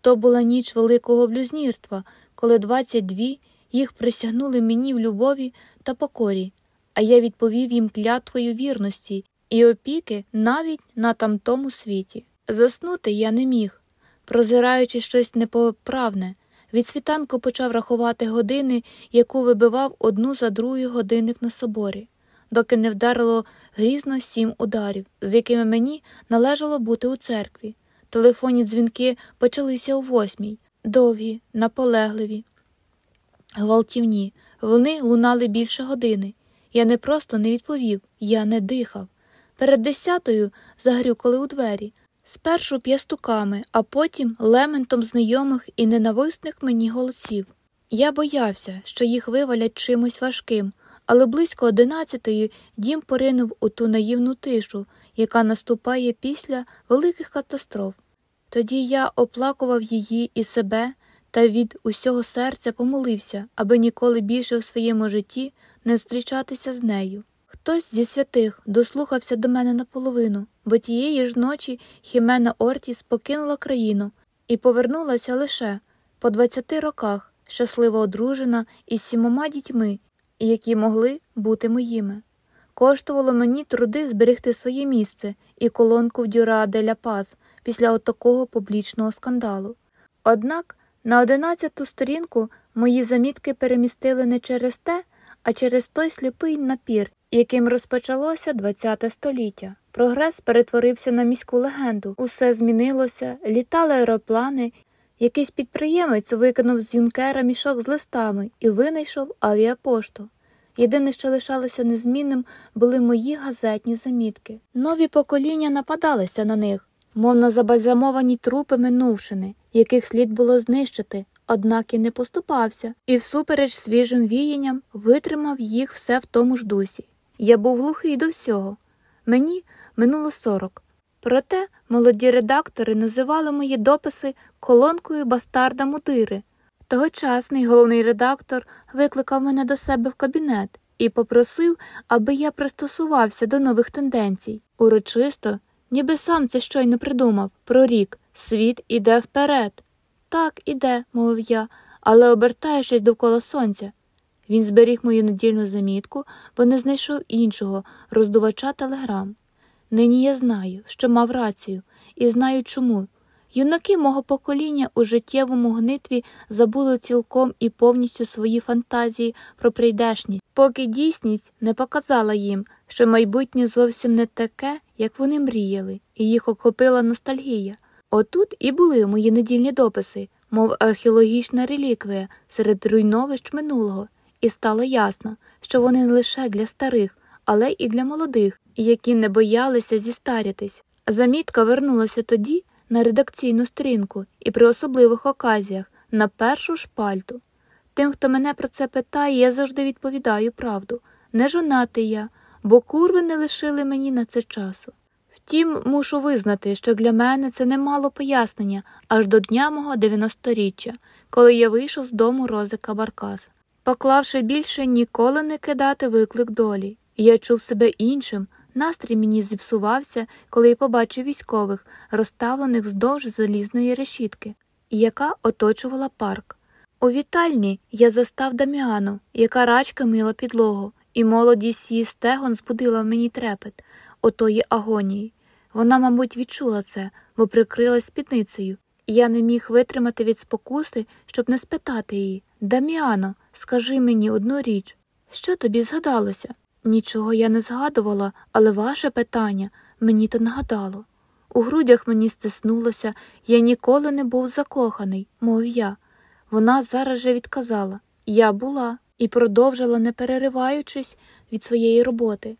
Speaker 1: То була ніч великого блюзнірства, коли двадцять дві їх присягнули мені в любові та покорі, а я відповів їм клятвою вірності і опіки навіть на тамтому світі. Заснути я не міг, прозираючи щось непоправне. Від світанку почав рахувати години, яку вибивав одну за другою годинник на соборі, доки не вдарило грізно сім ударів, з якими мені належало бути у церкві. Телефонні дзвінки почалися о восьмій, довгі, наполегливі, гвалтівні. Вони лунали більше години. Я не просто не відповів, я не дихав. Перед десятою загрюкали у двері, спершу п'ястуками, а потім лементом знайомих і ненависних мені голосів. Я боявся, що їх вивалять чимось важким, але близько одинадцятої дім поринув у ту наївну тишу, яка наступає після великих катастроф. Тоді я оплакував її і себе та від усього серця помолився, аби ніколи більше у своєму житті не зустрічатися з нею. Хтось зі святих дослухався до мене наполовину, бо тієї ж ночі Хімена Ортіс покинула країну і повернулася лише по 20 роках, щасливо одружена із сімома дітьми, які могли бути моїми. Коштувало мені труди зберегти своє місце і колонку в Дюра де ля Паз після отакого публічного скандалу. Однак на одинадцяту сторінку мої замітки перемістили не через те, а через той сліпий напір, яким розпочалося ХХ століття. Прогрес перетворився на міську легенду. Усе змінилося, літали аероплани. Якийсь підприємець викинув з юнкера мішок з листами і винайшов авіапошту. Єдине, що лишалося незмінним, були мої газетні замітки. Нові покоління нападалися на них, мов на забальзамовані трупи минувшини, яких слід було знищити, однак і не поступався, і, всупереч свіжим віянням, витримав їх все в тому ж дусі. Я був глухий до всього. Мені минуло сорок. Проте молоді редактори називали мої дописи колонкою бастарда мудири. Тогочасний головний редактор викликав мене до себе в кабінет і попросив, аби я пристосувався до нових тенденцій. Урочисто, ніби сам це щойно придумав, прорік, світ іде вперед. Так, іде, мовив я, але обертаючись довкола сонця. Він зберіг мою недільну замітку, бо не знайшов іншого роздувача телеграм. Нині я знаю, що мав рацію, і знаю чому. Юнаки мого покоління у життєвому гнитві забули цілком і повністю свої фантазії про прийдешність, поки дійсність не показала їм, що майбутнє зовсім не таке, як вони мріяли, і їх охопила ностальгія. Отут і були мої недільні дописи, мов археологічна реліквія серед руйновищ минулого, і стало ясно, що вони не лише для старих, але і для молодих, які не боялися зістарятись. Замітка вернулася тоді на редакційну сторінку і при особливих оказіях на першу шпальту. Тим, хто мене про це питає, я завжди відповідаю правду не жонатий я, бо курви не лишили мені на це часу. Втім, мушу визнати, що для мене це не мало пояснення аж до дня мого 90-річчя, коли я вийшов з дому Розика Баркас, поклавши більше ніколи не кидати виклик долі. Я чув себе іншим, настрій мені зіпсувався, коли я побачив військових, розставлених вздовж залізної решітки, яка оточувала парк. У вітальні я застав Даміану, яка рачка мила підлогу, і молодість її стегон збудила мені трепет отої агонії. Вона, мабуть, відчула це, бо прикрилась спідницею, я не міг витримати від спокуси, щоб не спитати її Даміано, скажи мені одну річ, що тобі згадалося? Нічого я не згадувала, але ваше питання мені то нагадало. У грудях мені стиснулося, я ніколи не був закоханий, мов я. Вона зараз же відказала Я була і продовжила, не перериваючись від своєї роботи.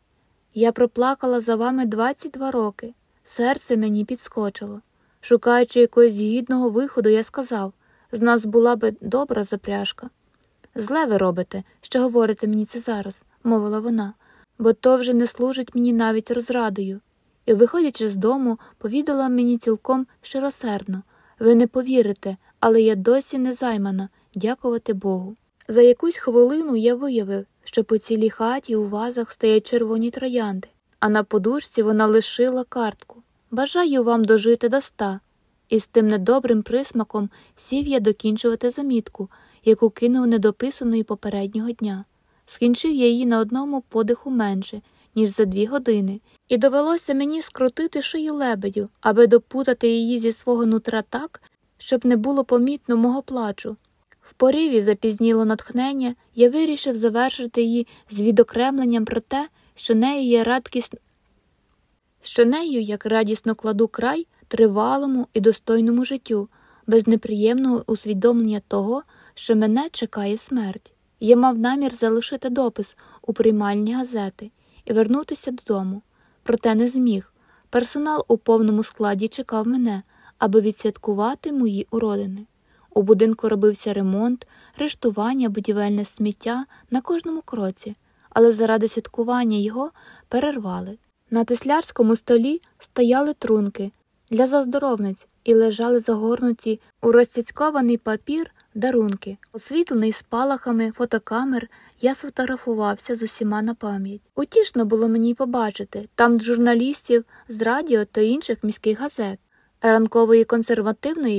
Speaker 1: Я проплакала за вами 22 роки, серце мені підскочило. Шукаючи якогось гідного виходу, я сказав з нас була би добра запряжка. Зле ви робите, що говорите мені це зараз, мовила вона, бо то вже не служить мені навіть розрадою. І, виходячи з дому, повідала мені цілком щиросердно ви не повірите, але я досі не займана, дякувати Богу. За якусь хвилину я виявив, що по цілій хаті у вазах стоять червоні троянди, а на подушці вона лишила картку. Бажаю вам дожити до ста. І з тим недобрим присмаком сів я докінчувати замітку, яку кинув недописаною попереднього дня. Скінчив я її на одному подиху менше, ніж за дві години, і довелося мені скрутити шию лебедю, аби допутати її зі свого нутра так, щоб не було помітно мого плачу. В пориві запізніло натхнення, я вирішив завершити її з відокремленням про те, що нею є радкісно, що нею як радісно кладу край тривалому і достойному життю, без неприємного усвідомлення того, що мене чекає смерть. Я мав намір залишити допис у приймальні газети і вернутися додому, проте не зміг. Персонал у повному складі чекав мене, аби відсвяткувати мої уродини. У будинку робився ремонт, рештування, будівельне сміття на кожному кроці, але заради святкування його перервали. На теслярському столі стояли трунки для заздоровниць, і лежали загорнуті у розцяцькований папір дарунки. Освітлений спалахами фотокамер, я сфотографувався з усіма на пам'ять. Утішно було мені побачити там журналістів з радіо та інших міських газет. Ранкової консервативної